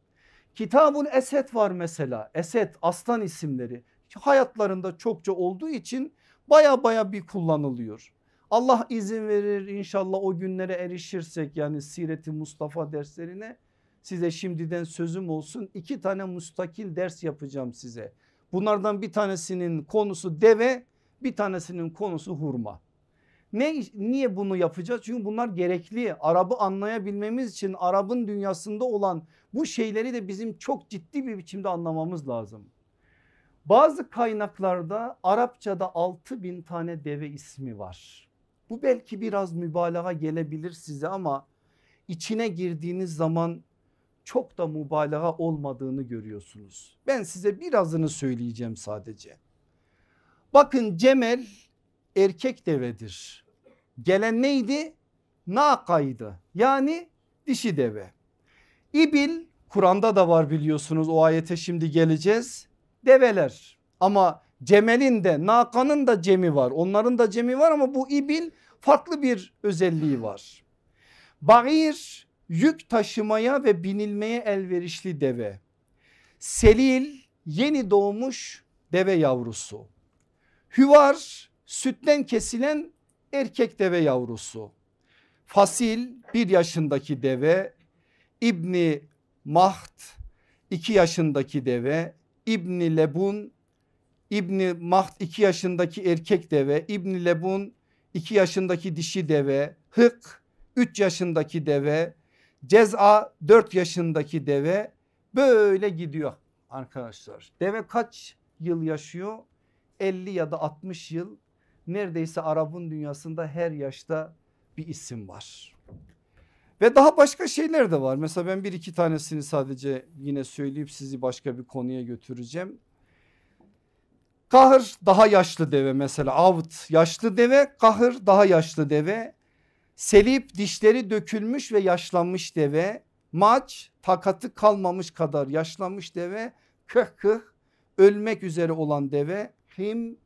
Kitabul Esed var mesela Esed aslan isimleri hayatlarında çokça olduğu için baya baya bir kullanılıyor. Allah izin verir inşallah o günlere erişirsek yani Sireti Mustafa derslerine size şimdiden sözüm olsun iki tane mustakil ders yapacağım size. Bunlardan bir tanesinin konusu deve bir tanesinin konusu hurma. Ne, niye bunu yapacağız? Çünkü bunlar gerekli. Arap'ı anlayabilmemiz için Arap'ın dünyasında olan bu şeyleri de bizim çok ciddi bir biçimde anlamamız lazım. Bazı kaynaklarda Arapçada 6 bin tane deve ismi var. Bu belki biraz mübalağa gelebilir size ama içine girdiğiniz zaman çok da mübalağa olmadığını görüyorsunuz. Ben size birazını söyleyeceğim sadece. Bakın Cemel erkek devedir. Gelen neydi? Nakaydı yani dişi deve. İbil Kur'an'da da var biliyorsunuz o ayete şimdi geleceğiz. Develer ama Cemel'in de Naka'nın da cemi var onların da cemi var ama bu İbil farklı bir özelliği var. Bagir yük taşımaya ve binilmeye elverişli deve. Selil yeni doğmuş deve yavrusu. Hüvar sütten kesilen erkek deve yavrusu. Fasil bir yaşındaki deve. İbni Maht iki yaşındaki deve. İbni Lebun İbni Maht iki yaşındaki erkek deve. İbni Lebun iki yaşındaki dişi deve. Hık üç yaşındaki deve. Ceza dört yaşındaki deve böyle gidiyor arkadaşlar. Deve kaç yıl yaşıyor? 50 ya da 60 yıl neredeyse Arap'ın dünyasında her yaşta bir isim var. Ve daha başka şeyler de var. Mesela ben bir iki tanesini sadece yine söyleyip sizi başka bir konuya götüreceğim. Kahır daha yaşlı deve mesela Avt yaşlı deve kahır daha yaşlı deve. Selip dişleri dökülmüş ve yaşlanmış deve. Maç takatı kalmamış kadar yaşlanmış deve. Kıh kıh ölmek üzere olan deve. Him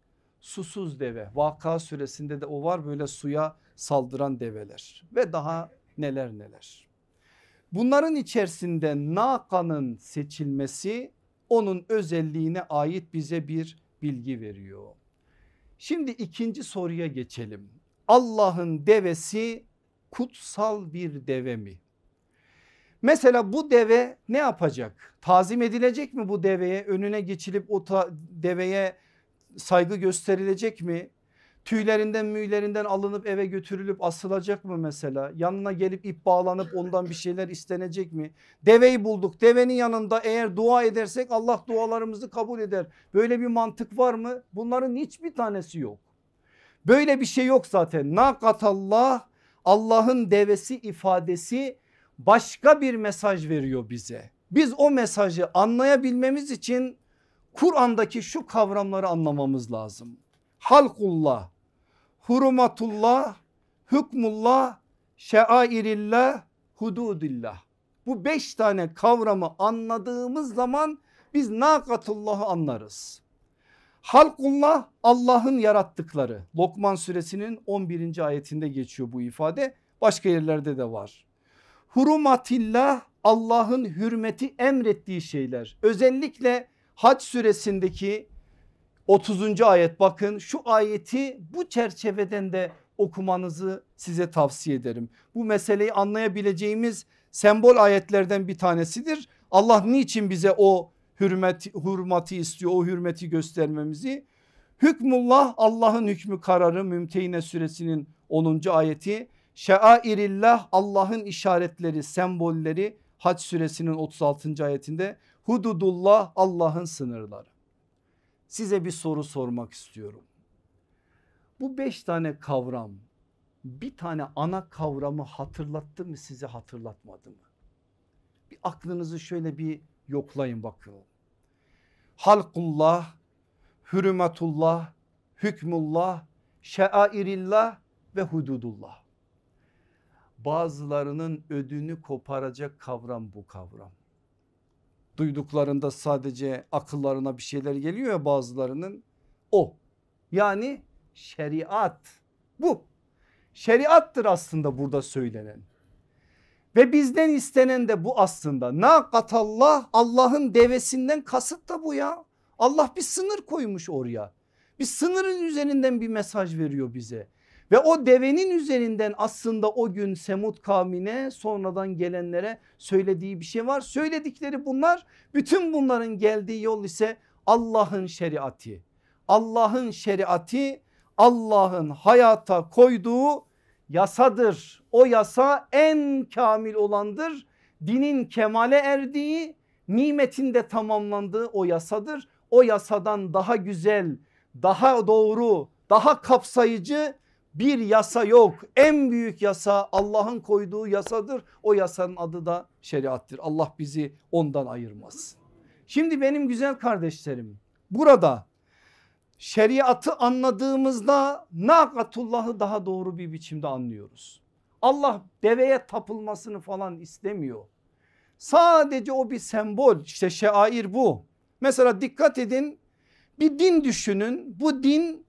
susuz deve. Vaka süresinde de o var böyle suya saldıran develer ve daha neler neler. Bunların içerisinde Naka'nın seçilmesi onun özelliğine ait bize bir bilgi veriyor. Şimdi ikinci soruya geçelim. Allah'ın devesi kutsal bir deve mi? Mesela bu deve ne yapacak? Tazim edilecek mi bu deveye? Önüne geçilip o deveye saygı gösterilecek mi? Tüylerinden müylerinden alınıp eve götürülüp asılacak mı mesela? Yanına gelip ip bağlanıp ondan bir şeyler istenecek mi? Deveyi bulduk devenin yanında eğer dua edersek Allah dualarımızı kabul eder. Böyle bir mantık var mı? Bunların hiçbir tanesi yok. Böyle bir şey yok zaten. Nakatallah Allah'ın devesi ifadesi başka bir mesaj veriyor bize. Biz o mesajı anlayabilmemiz için Kur'an'daki şu kavramları anlamamız lazım. Halkullah, hurumatullah, hükmullah, şairillah, hududillah. Bu beş tane kavramı anladığımız zaman biz nakatullahı anlarız. Halkullah Allah'ın yarattıkları. Lokman suresinin 11. ayetinde geçiyor bu ifade. Başka yerlerde de var. Hurumatillah Allah'ın hürmeti emrettiği şeyler. Özellikle Hac suresindeki 30. ayet bakın şu ayeti bu çerçeveden de okumanızı size tavsiye ederim. Bu meseleyi anlayabileceğimiz sembol ayetlerden bir tanesidir. Allah niçin bize o hürmet, hürmeti istiyor o hürmeti göstermemizi? Hükmullah Allah'ın hükmü kararı Mümtehine suresinin 10. ayeti. Şairillah Allah'ın işaretleri sembolleri Hac suresinin 36. ayetinde hududullah Allah'ın sınırları. Size bir soru sormak istiyorum. Bu beş tane kavram bir tane ana kavramı hatırlattı mı size hatırlatmadı mı? Bir aklınızı şöyle bir yoklayın bakın. Halkullah, hürmetullah, hükmullah, şairillah ve hududullah. Bazılarının ödünü koparacak kavram bu kavram duyduklarında sadece akıllarına bir şeyler geliyor ya bazılarının o. Yani şeriat bu. Şeriattır aslında burada söylenen. Ve bizden istenen de bu aslında. Nakatallah Allah'ın devesinden kasıt da bu ya. Allah bir sınır koymuş oraya. Bir sınırın üzerinden bir mesaj veriyor bize. Ve o devenin üzerinden aslında o gün Semud kavmine sonradan gelenlere söylediği bir şey var. Söyledikleri bunlar bütün bunların geldiği yol ise Allah'ın şeriatı. Allah'ın şeriatı Allah'ın hayata koyduğu yasadır. O yasa en kamil olandır. Dinin kemale erdiği nimetinde tamamlandığı o yasadır. O yasadan daha güzel, daha doğru, daha kapsayıcı bir yasa yok. En büyük yasa Allah'ın koyduğu yasadır. O yasanın adı da şeriattır. Allah bizi ondan ayırmaz. Şimdi benim güzel kardeşlerim burada şeriatı anladığımızda nakatullahı daha doğru bir biçimde anlıyoruz. Allah deveye tapılmasını falan istemiyor. Sadece o bir sembol işte şair bu. Mesela dikkat edin bir din düşünün bu din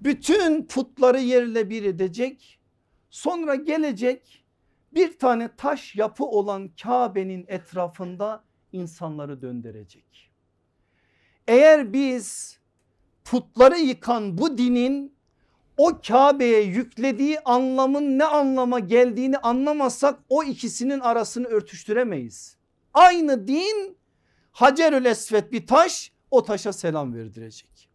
bütün putları yerle bir edecek Sonra gelecek bir tane taş yapı olan Kabe'nin etrafında insanları döndürecek. Eğer biz putları yıkan bu dinin o Kabe'ye yüklediği anlamın ne anlama geldiğini anlamazsak o ikisinin arasını örtüştüremeyiz. Aynı din Hacerül Esvet bir taş o taşa selam verdirecek.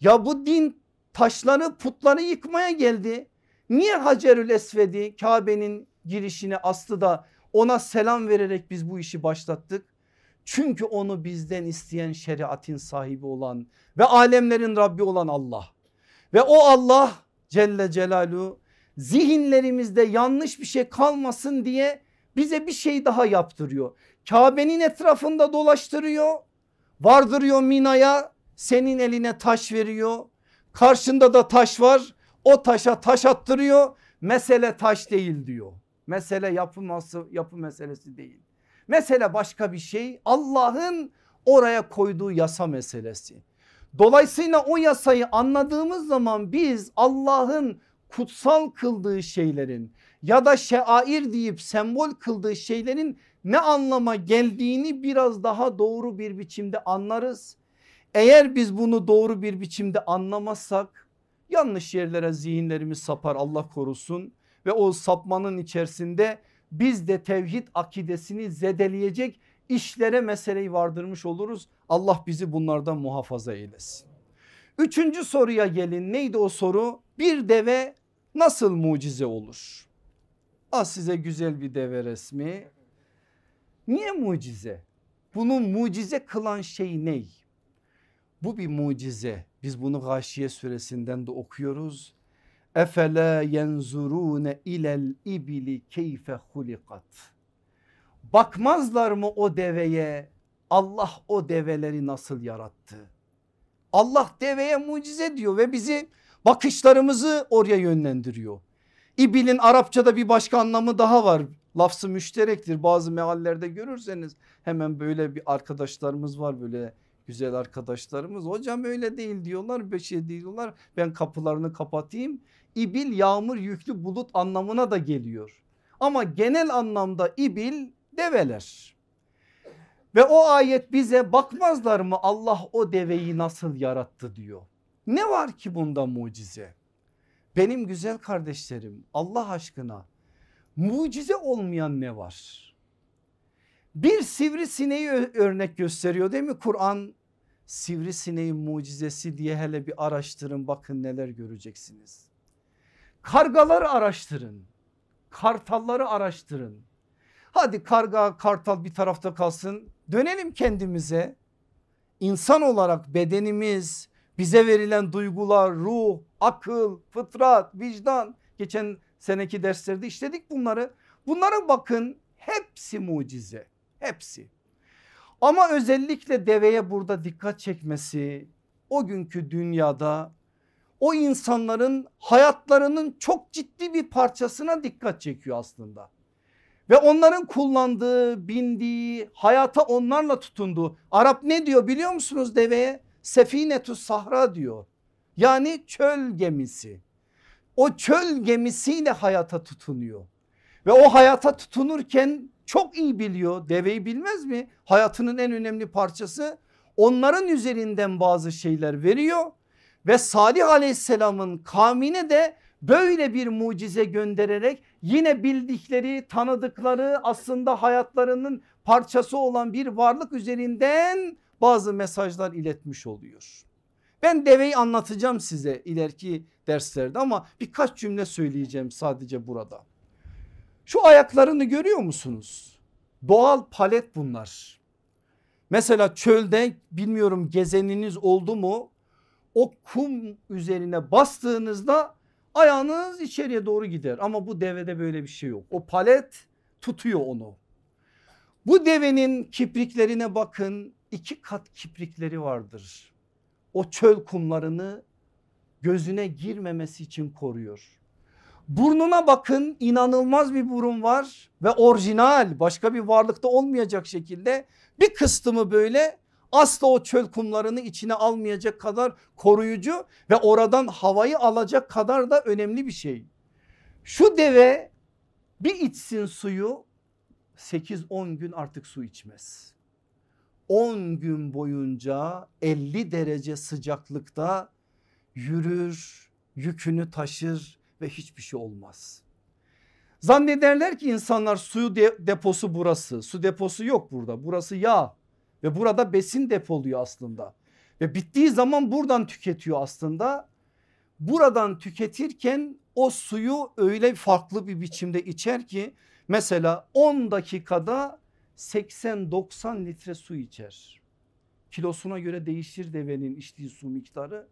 Ya bu din taşları putları yıkmaya geldi. Niye Hacerül Esved'i Kabe'nin girişine astı da ona selam vererek biz bu işi başlattık? Çünkü onu bizden isteyen şeriatin sahibi olan ve alemlerin Rabbi olan Allah. Ve o Allah Celle Celaluhu zihinlerimizde yanlış bir şey kalmasın diye bize bir şey daha yaptırıyor. Kabe'nin etrafında dolaştırıyor. Vardırıyor Mina'ya senin eline taş veriyor. Karşında da taş var. O taşa taş attırıyor. Mesele taş değil diyor. Mesele yapılması yapı meselesi değil. Mesele başka bir şey. Allah'ın oraya koyduğu yasa meselesi. Dolayısıyla o yasayı anladığımız zaman biz Allah'ın kutsal kıldığı şeylerin ya da şair deyip sembol kıldığı şeylerin ne anlama geldiğini biraz daha doğru bir biçimde anlarız. Eğer biz bunu doğru bir biçimde anlamazsak yanlış yerlere zihinlerimiz sapar Allah korusun ve o sapmanın içerisinde biz de tevhid akidesini zedeleyecek işlere meseleyi vardırmış oluruz. Allah bizi bunlardan muhafaza eylesin. Üçüncü soruya gelin neydi o soru? Bir deve nasıl mucize olur? Az size güzel bir deve resmi. Niye mucize? Bunu mucize kılan şey ney? Bu bir mucize. Biz bunu Gâşiye suresinden de okuyoruz. Efela yenzurune ilel ibili keyfe hulikat. Bakmazlar mı o deveye Allah o develeri nasıl yarattı? Allah deveye mucize diyor ve bizi bakışlarımızı oraya yönlendiriyor. İbilin Arapçada bir başka anlamı daha var. Lafzı müşterektir bazı meallerde görürseniz hemen böyle bir arkadaşlarımız var böyle güzel arkadaşlarımız hocam öyle değil diyorlar bir şey diyorlar ben kapılarını kapatayım. İbil yağmur yüklü bulut anlamına da geliyor ama genel anlamda ibil develer. Ve o ayet bize bakmazlar mı Allah o deveyi nasıl yarattı diyor. Ne var ki bunda mucize? Benim güzel kardeşlerim Allah aşkına mucize olmayan ne var? Bir sivrisineği örnek gösteriyor değil mi Kur'an? Sivrisineğin mucizesi diye hele bir araştırın bakın neler göreceksiniz. Kargaları araştırın. Kartalları araştırın. Hadi karga kartal bir tarafta kalsın dönelim kendimize. İnsan olarak bedenimiz bize verilen duygular ruh akıl fıtrat vicdan geçen seneki derslerde işledik bunları. Bunlara bakın hepsi mucize hepsi. Ama özellikle deveye burada dikkat çekmesi o günkü dünyada o insanların hayatlarının çok ciddi bir parçasına dikkat çekiyor aslında. Ve onların kullandığı, bindiği, hayata onlarla tutunduğu. Arap ne diyor biliyor musunuz deveye? Sefinetu sahra diyor. Yani çöl gemisi. O çöl gemisiyle hayata tutunuyor. Ve o hayata tutunurken çok iyi biliyor. Deveyi bilmez mi? Hayatının en önemli parçası. Onların üzerinden bazı şeyler veriyor. Ve Salih aleyhisselamın kavmine de böyle bir mucize göndererek yine bildikleri tanıdıkları aslında hayatlarının parçası olan bir varlık üzerinden bazı mesajlar iletmiş oluyor. Ben deveyi anlatacağım size ileriki derslerde ama birkaç cümle söyleyeceğim sadece burada. Şu ayaklarını görüyor musunuz? Doğal palet bunlar. Mesela çölde bilmiyorum gezeniniz oldu mu? O kum üzerine bastığınızda ayağınız içeriye doğru gider ama bu devede böyle bir şey yok. O palet tutuyor onu. Bu devenin kipriklerine bakın iki kat kiprikleri vardır. O çöl kumlarını gözüne girmemesi için koruyor. Burnuna bakın inanılmaz bir burun var ve orijinal başka bir varlıkta olmayacak şekilde bir kıstımı böyle asla o çöl kumlarını içine almayacak kadar koruyucu ve oradan havayı alacak kadar da önemli bir şey. Şu deve bir içsin suyu 8-10 gün artık su içmez. 10 gün boyunca 50 derece sıcaklıkta yürür, yükünü taşır ve hiçbir şey olmaz. Zannederler ki insanlar su deposu burası. Su deposu yok burada. Burası yağ ve burada besin depoluyor aslında. Ve bittiği zaman buradan tüketiyor aslında. Buradan tüketirken o suyu öyle farklı bir biçimde içer ki mesela 10 dakikada 80-90 litre su içer. Kilosuna göre değişir devenin içtiği su miktarı.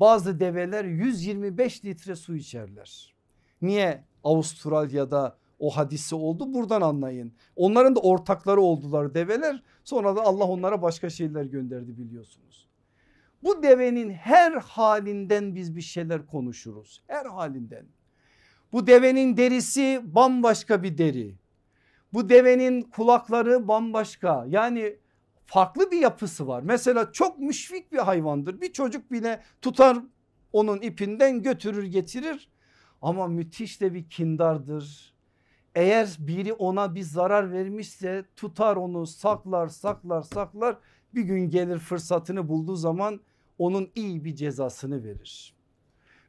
Bazı develer 125 litre su içerler. Niye Avustralya'da o hadisi oldu buradan anlayın. Onların da ortakları oldular develer sonra da Allah onlara başka şeyler gönderdi biliyorsunuz. Bu devenin her halinden biz bir şeyler konuşuruz her halinden. Bu devenin derisi bambaşka bir deri. Bu devenin kulakları bambaşka yani farklı bir yapısı var. Mesela çok müşfik bir hayvandır. Bir çocuk bile tutar onun ipinden götürür getirir ama müthiş de bir kindardır. Eğer biri ona bir zarar vermişse tutar onu saklar saklar saklar bir gün gelir fırsatını bulduğu zaman onun iyi bir cezasını verir.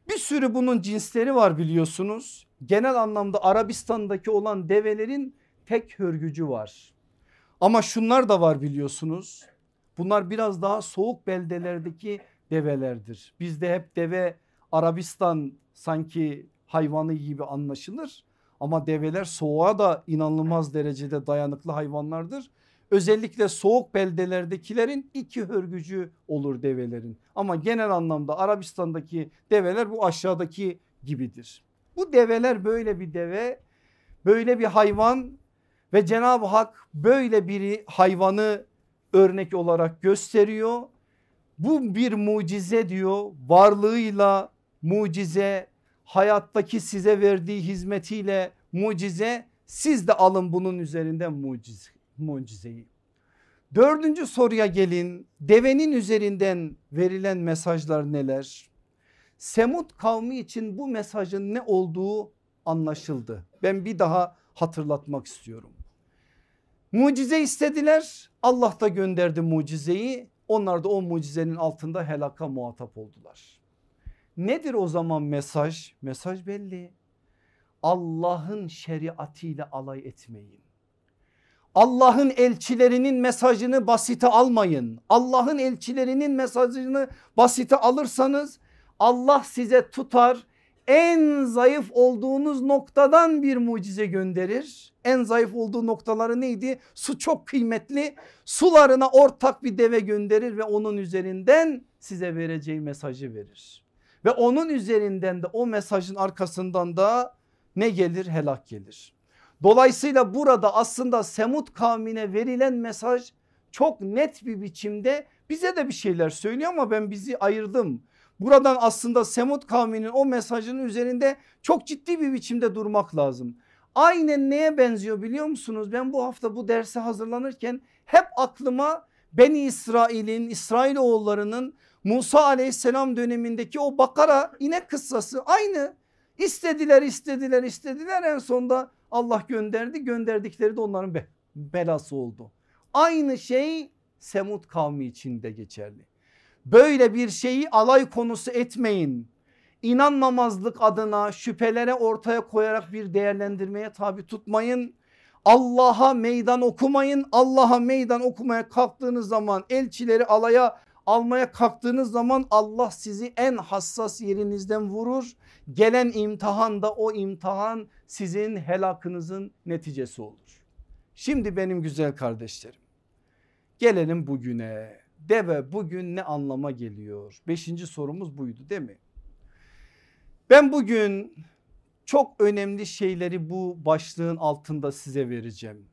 Bir sürü bunun cinsleri var biliyorsunuz. Genel anlamda Arabistan'daki olan develerin tek hörgücü var. Ama şunlar da var biliyorsunuz. Bunlar biraz daha soğuk beldelerdeki develerdir. Bizde hep deve Arabistan sanki hayvanı gibi anlaşılır. Ama develer soğuğa da inanılmaz derecede dayanıklı hayvanlardır. Özellikle soğuk beldelerdekilerin iki hörgücü olur develerin. Ama genel anlamda Arabistan'daki develer bu aşağıdaki gibidir. Bu develer böyle bir deve, böyle bir hayvan ve Cenab-ı Hak böyle bir hayvanı örnek olarak gösteriyor. Bu bir mucize diyor varlığıyla mucize hayattaki size verdiği hizmetiyle mucize siz de alın bunun üzerinden mucize, mucizeyi. Dördüncü soruya gelin devenin üzerinden verilen mesajlar neler? Semut kavmi için bu mesajın ne olduğu anlaşıldı. Ben bir daha hatırlatmak istiyorum. Mucize istediler Allah da gönderdi mucizeyi onlar da o mucizenin altında helaka muhatap oldular. Nedir o zaman mesaj? Mesaj belli. Allah'ın şeriatıyla alay etmeyin. Allah'ın elçilerinin mesajını basite almayın. Allah'ın elçilerinin mesajını basite alırsanız Allah size tutar en zayıf olduğunuz noktadan bir mucize gönderir. En zayıf olduğu noktaları neydi? Su çok kıymetli. Sularına ortak bir deve gönderir ve onun üzerinden size vereceği mesajı verir. Ve onun üzerinden de o mesajın arkasından da ne gelir? Helak gelir. Dolayısıyla burada aslında Semut kavmine verilen mesaj çok net bir biçimde bize de bir şeyler söylüyor ama ben bizi ayırdım. Buradan aslında Semut kavminin o mesajının üzerinde çok ciddi bir biçimde durmak lazım. Aynen neye benziyor biliyor musunuz? Ben bu hafta bu derse hazırlanırken hep aklıma Beni İsrail'in İsrailoğullarının Musa aleyhisselam dönemindeki o Bakara inek kıssası aynı. İstediler istediler istediler en sonunda Allah gönderdi gönderdikleri de onların be belası oldu. Aynı şey Semud kavmi için de geçerli. Böyle bir şeyi alay konusu etmeyin. İnanmamazlık adına şüphelere ortaya koyarak bir değerlendirmeye tabi tutmayın. Allah'a meydan okumayın. Allah'a meydan okumaya kalktığınız zaman elçileri alaya almaya kalktığınız zaman Allah sizi en hassas yerinizden vurur. Gelen imtihan da o imtihan sizin helakınızın neticesi olur. Şimdi benim güzel kardeşlerim gelelim bugüne. Deve bugün ne anlama geliyor? Beşinci sorumuz buydu değil mi? Ben bugün çok önemli şeyleri bu başlığın altında size vereceğim.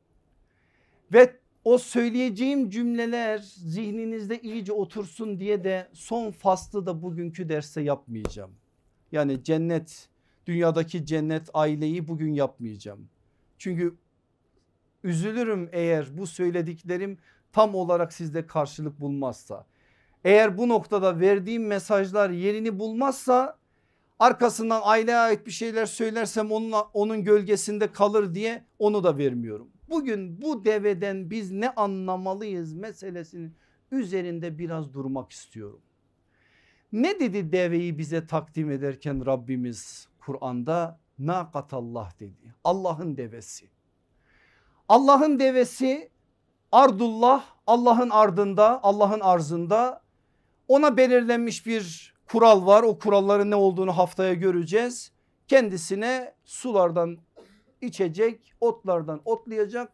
Ve o söyleyeceğim cümleler zihninizde iyice otursun diye de son faslı da bugünkü derste yapmayacağım. Yani cennet dünyadaki cennet aileyi bugün yapmayacağım. Çünkü üzülürüm eğer bu söylediklerim tam olarak sizde karşılık bulmazsa. Eğer bu noktada verdiğim mesajlar yerini bulmazsa arkasından aileye ait bir şeyler söylersem onun, onun gölgesinde kalır diye onu da vermiyorum. Bugün bu deveden biz ne anlamalıyız meselesinin üzerinde biraz durmak istiyorum. Ne dedi deveyi bize takdim ederken Rabbimiz Kur'an'da? Nakatallah dedi. Allah'ın devesi. Allah'ın devesi ardullah Allah'ın ardında Allah'ın arzında ona belirlenmiş bir kural var. O kuralların ne olduğunu haftaya göreceğiz. Kendisine sulardan içecek, otlardan otlayacak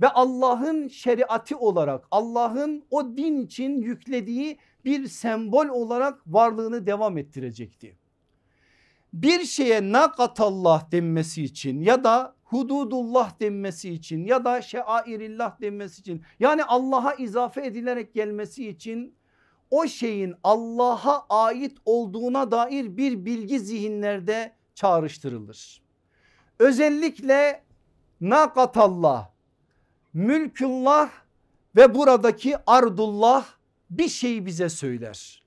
ve Allah'ın şeriatı olarak Allah'ın o din için yüklediği bir sembol olarak varlığını devam ettirecekti. Bir şeye nakatallah denmesi için ya da hududullah denmesi için ya da şairillah denmesi için yani Allah'a izafe edilerek gelmesi için o şeyin Allah'a ait olduğuna dair bir bilgi zihinlerde çağrıştırılır. Özellikle nakatallah, mülkullah ve buradaki ardullah bir şey bize söyler.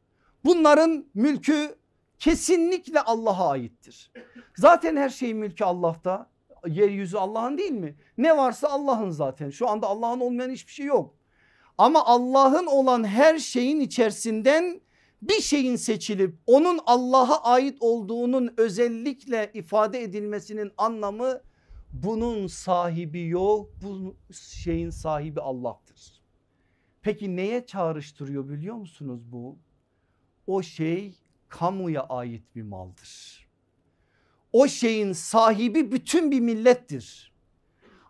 Bunların mülkü kesinlikle Allah'a aittir. Zaten her şeyin mülkü Allah'ta. Yeryüzü Allah'ın değil mi? Ne varsa Allah'ın zaten. Şu anda Allah'ın olmayan hiçbir şey yok. Ama Allah'ın olan her şeyin içerisinden bir şeyin seçilip onun Allah'a ait olduğunun özellikle ifade edilmesinin anlamı bunun sahibi yok bu şeyin sahibi Allah'tır. Peki neye çağrıştırıyor biliyor musunuz bu? O şey kamuya ait bir maldır. O şeyin sahibi bütün bir millettir.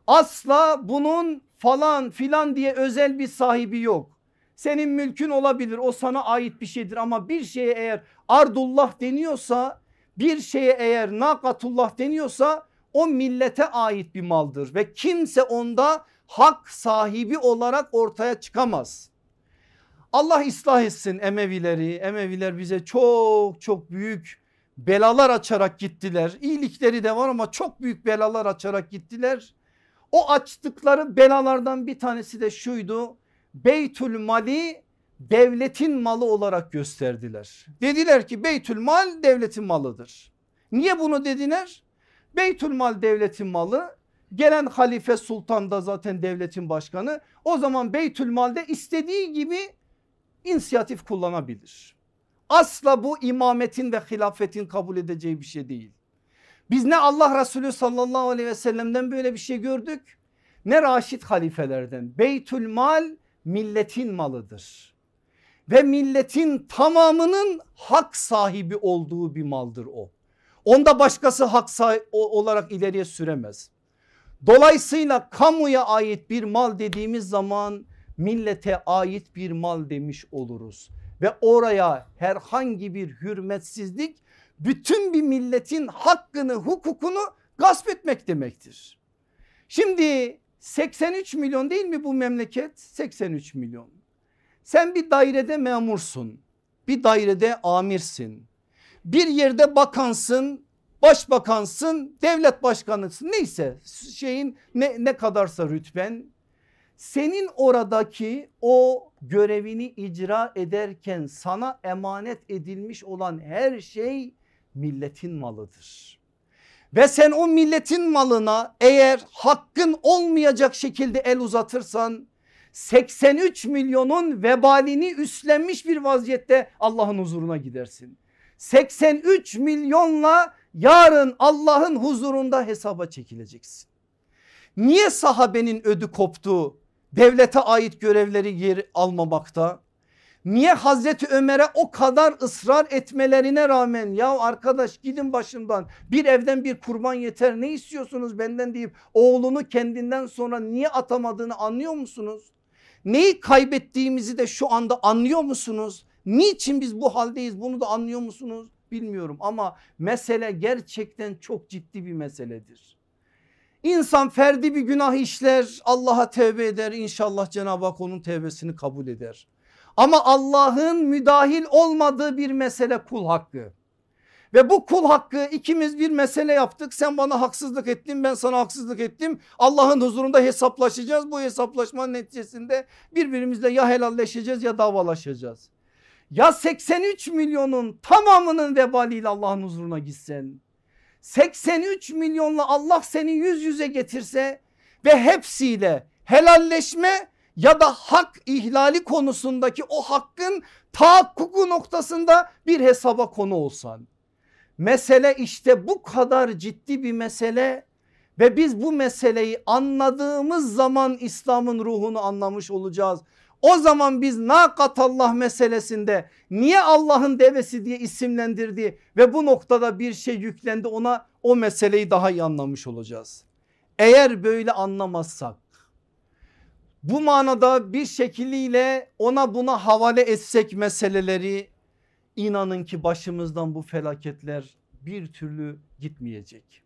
Asla bunun falan filan diye özel bir sahibi yok. Senin mülkün olabilir o sana ait bir şeydir ama bir şeye eğer ardullah deniyorsa bir şeye eğer nakatullah deniyorsa o millete ait bir maldır ve kimse onda hak sahibi olarak ortaya çıkamaz. Allah ıslah etsin Emevileri. Emeviler bize çok çok büyük belalar açarak gittiler. İyilikleri de var ama çok büyük belalar açarak gittiler. O açtıkları belalardan bir tanesi de şuydu. Beytül Mali devletin malı olarak gösterdiler. Dediler ki Beytül Mal devletin malıdır. Niye bunu dediler? Beytül Mal devletin malı gelen halife sultan da zaten devletin başkanı. O zaman Beytül Mal'de istediği gibi inisiyatif kullanabilir. Asla bu imametin ve hilafetin kabul edeceği bir şey değil. Biz ne Allah Resulü sallallahu aleyhi ve sellem'den böyle bir şey gördük ne Raşid halifelerden. Beytül mal milletin malıdır. Ve milletin tamamının hak sahibi olduğu bir maldır o. Onda başkası hak olarak ileriye süremez. Dolayısıyla kamuya ait bir mal dediğimiz zaman millete ait bir mal demiş oluruz. Ve oraya herhangi bir hürmetsizlik bütün bir milletin hakkını hukukunu gasp etmek demektir. Şimdi 83 milyon değil mi bu memleket? 83 milyon. Sen bir dairede memursun. Bir dairede amirsin. Bir yerde bakansın, başbakansın, devlet başkanısın. Neyse şeyin ne, ne kadarsa rütben. Senin oradaki o görevini icra ederken sana emanet edilmiş olan her şey milletin malıdır. Ve sen o milletin malına eğer hakkın olmayacak şekilde el uzatırsan 83 milyonun vebalini üstlenmiş bir vaziyette Allah'ın huzuruna gidersin. 83 milyonla yarın Allah'ın huzurunda hesaba çekileceksin. Niye sahabenin ödü koptu? Devlete ait görevleri yer almamakta. Niye Hazreti Ömer'e o kadar ısrar etmelerine rağmen ya arkadaş gidin başımdan bir evden bir kurban yeter ne istiyorsunuz benden deyip oğlunu kendinden sonra niye atamadığını anlıyor musunuz? Neyi kaybettiğimizi de şu anda anlıyor musunuz? Niçin biz bu haldeyiz bunu da anlıyor musunuz? Bilmiyorum ama mesele gerçekten çok ciddi bir meseledir. İnsan ferdi bir günah işler Allah'a tevbe eder inşallah Cenab-ı Hak onun tevbesini kabul eder. Ama Allah'ın müdahil olmadığı bir mesele kul hakkı. Ve bu kul hakkı ikimiz bir mesele yaptık. Sen bana haksızlık ettin ben sana haksızlık ettim. Allah'ın huzurunda hesaplaşacağız. Bu hesaplaşmanın neticesinde birbirimizle ya helalleşeceğiz ya davalaşacağız. Ya 83 milyonun tamamının vebaliyle Allah'ın huzuruna gitsen 83 milyonla Allah seni yüz yüze getirse ve hepsiyle helalleşme ya da hak ihlali konusundaki o hakkın tahakkuku noktasında bir hesaba konu olsan. Mesele işte bu kadar ciddi bir mesele ve biz bu meseleyi anladığımız zaman İslam'ın ruhunu anlamış olacağız. O zaman biz nakatallah meselesinde niye Allah'ın devesi diye isimlendirdi ve bu noktada bir şey yüklendi ona o meseleyi daha iyi anlamış olacağız. Eğer böyle anlamazsak bu manada bir şekliyle ona buna havale etsek meseleleri inanın ki başımızdan bu felaketler bir türlü gitmeyecek.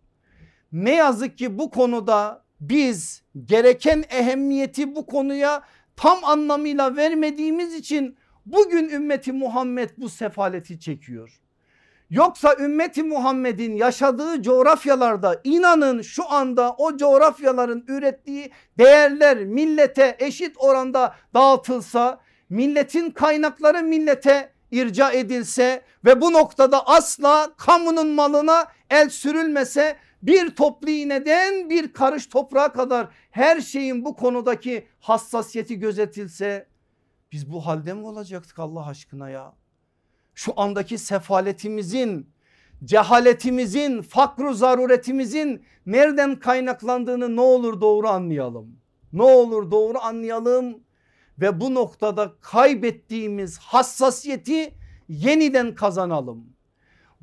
Ne yazık ki bu konuda biz gereken ehemmiyeti bu konuya tam anlamıyla vermediğimiz için bugün ümmeti Muhammed bu sefaleti çekiyor. Yoksa ümmeti Muhammed'in yaşadığı coğrafyalarda inanın şu anda o coğrafyaların ürettiği değerler millete eşit oranda dağıtılsa milletin kaynakları millete irca edilse ve bu noktada asla kamunun malına el sürülmese bir toplu iğneden bir karış toprağa kadar her şeyin bu konudaki hassasiyeti gözetilse biz bu halde mi olacaktık Allah aşkına ya? Şu andaki sefaletimizin, cehaletimizin, fakru zaruretimizin nereden kaynaklandığını ne olur doğru anlayalım. Ne olur doğru anlayalım ve bu noktada kaybettiğimiz hassasiyeti yeniden kazanalım.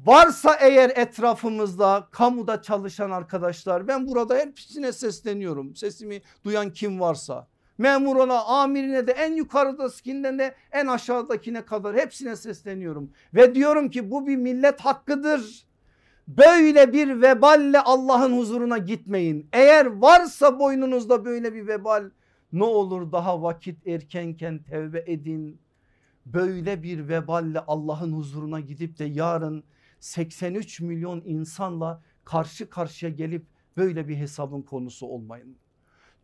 Varsa eğer etrafımızda kamuda çalışan arkadaşlar ben burada hepsine sesleniyorum. Sesimi duyan kim varsa memuruna amirine de en yukarıdakinden de en aşağıdakine kadar hepsine sesleniyorum. Ve diyorum ki bu bir millet hakkıdır. Böyle bir veballe Allah'ın huzuruna gitmeyin. Eğer varsa boynunuzda böyle bir vebal ne olur daha vakit erkenken tevbe edin. Böyle bir veballe Allah'ın huzuruna gidip de yarın 83 milyon insanla karşı karşıya gelip böyle bir hesabın konusu olmayın.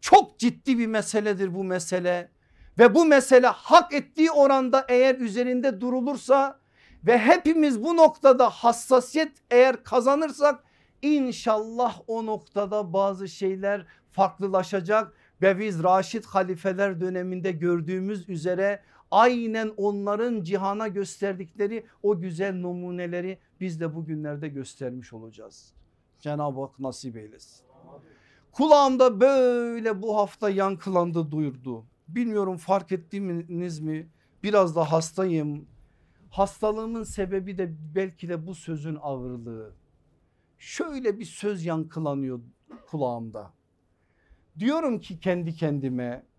Çok ciddi bir meseledir bu mesele ve bu mesele hak ettiği oranda eğer üzerinde durulursa ve hepimiz bu noktada hassasiyet eğer kazanırsak inşallah o noktada bazı şeyler farklılaşacak ve biz Raşid halifeler döneminde gördüğümüz üzere aynen onların cihana gösterdikleri o güzel numuneleri biz de bugünlerde göstermiş olacağız. Cenab-ı Hak nasip eylesin. Kulağımda böyle bu hafta yankılandı duyurdu. Bilmiyorum fark ettiniz mi? Biraz da hastayım. Hastalığımın sebebi de belki de bu sözün ağırlığı. Şöyle bir söz yankılanıyor kulağımda. Diyorum ki kendi kendime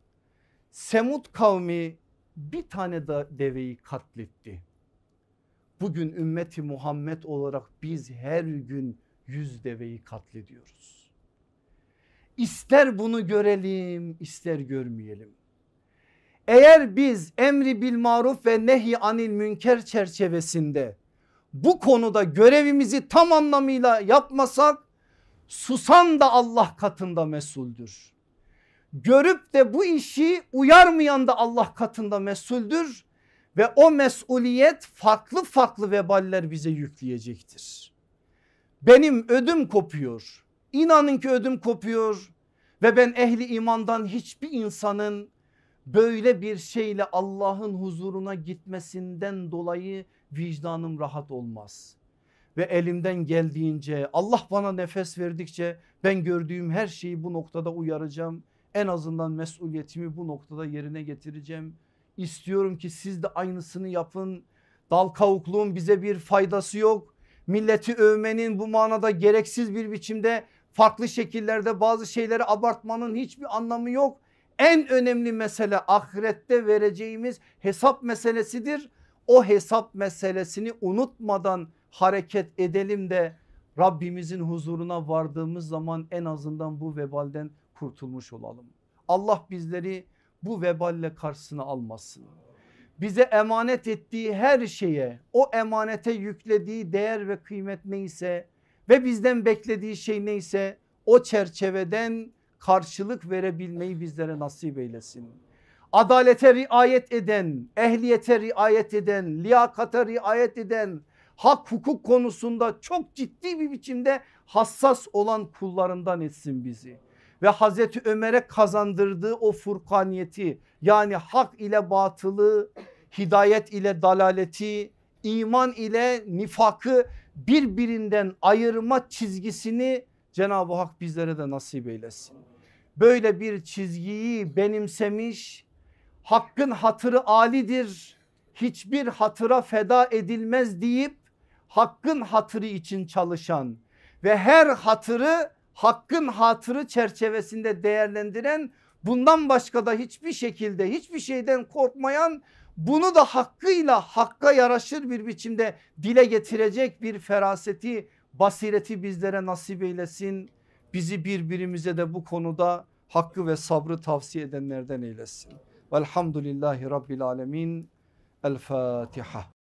Semut kavmi bir tane de deveyi katletti. Bugün ümmeti Muhammed olarak biz her gün yüz deveyi katlediyoruz. İster bunu görelim ister görmeyelim. Eğer biz emri bil maruf ve nehi anil münker çerçevesinde bu konuda görevimizi tam anlamıyla yapmasak susan da Allah katında mesuldür. Görüp de bu işi uyarmayan da Allah katında mesuldür ve o mesuliyet farklı farklı veballer bize yükleyecektir. Benim ödüm kopuyor. İnanın ki ödüm kopuyor ve ben ehli imandan hiçbir insanın böyle bir şeyle Allah'ın huzuruna gitmesinden dolayı vicdanım rahat olmaz. Ve elimden geldiğince Allah bana nefes verdikçe ben gördüğüm her şeyi bu noktada uyaracağım. En azından mesuliyetimi bu noktada yerine getireceğim İstiyorum ki siz de aynısını yapın. Dal kavukluğun bize bir faydası yok. Milleti övmenin bu manada gereksiz bir biçimde farklı şekillerde bazı şeyleri abartmanın hiçbir anlamı yok. En önemli mesele ahirette vereceğimiz hesap meselesidir. O hesap meselesini unutmadan hareket edelim de Rabbimizin huzuruna vardığımız zaman en azından bu vebalden kurtulmuş olalım. Allah bizleri bu veballe karşısına almasın. Bize emanet ettiği her şeye o emanete yüklediği değer ve kıymet neyse ve bizden beklediği şey neyse o çerçeveden karşılık verebilmeyi bizlere nasip eylesin. adalete riayet eden, ehliyete riayet eden, liyakata riayet eden, hak hukuk konusunda çok ciddi bir biçimde hassas olan kullarından etsin bizi. Ve Hazreti Ömer'e kazandırdığı o furkaniyeti yani hak ile batılı, hidayet ile dalaleti, iman ile nifakı birbirinden ayırma çizgisini Cenab-ı Hak bizlere de nasip eylesin. Böyle bir çizgiyi benimsemiş hakkın hatırı alidir hiçbir hatıra feda edilmez deyip hakkın hatırı için çalışan ve her hatırı hakkın hatırı çerçevesinde değerlendiren bundan başka da hiçbir şekilde hiçbir şeyden korkmayan bunu da hakkıyla hakka yaraşır bir biçimde dile getirecek bir feraseti basireti bizlere nasip eylesin. Bizi birbirimize de bu konuda hakkı ve sabrı tavsiye edenlerden eylesin. Velhamdülillahi Rabbil Alemin. El Fatiha.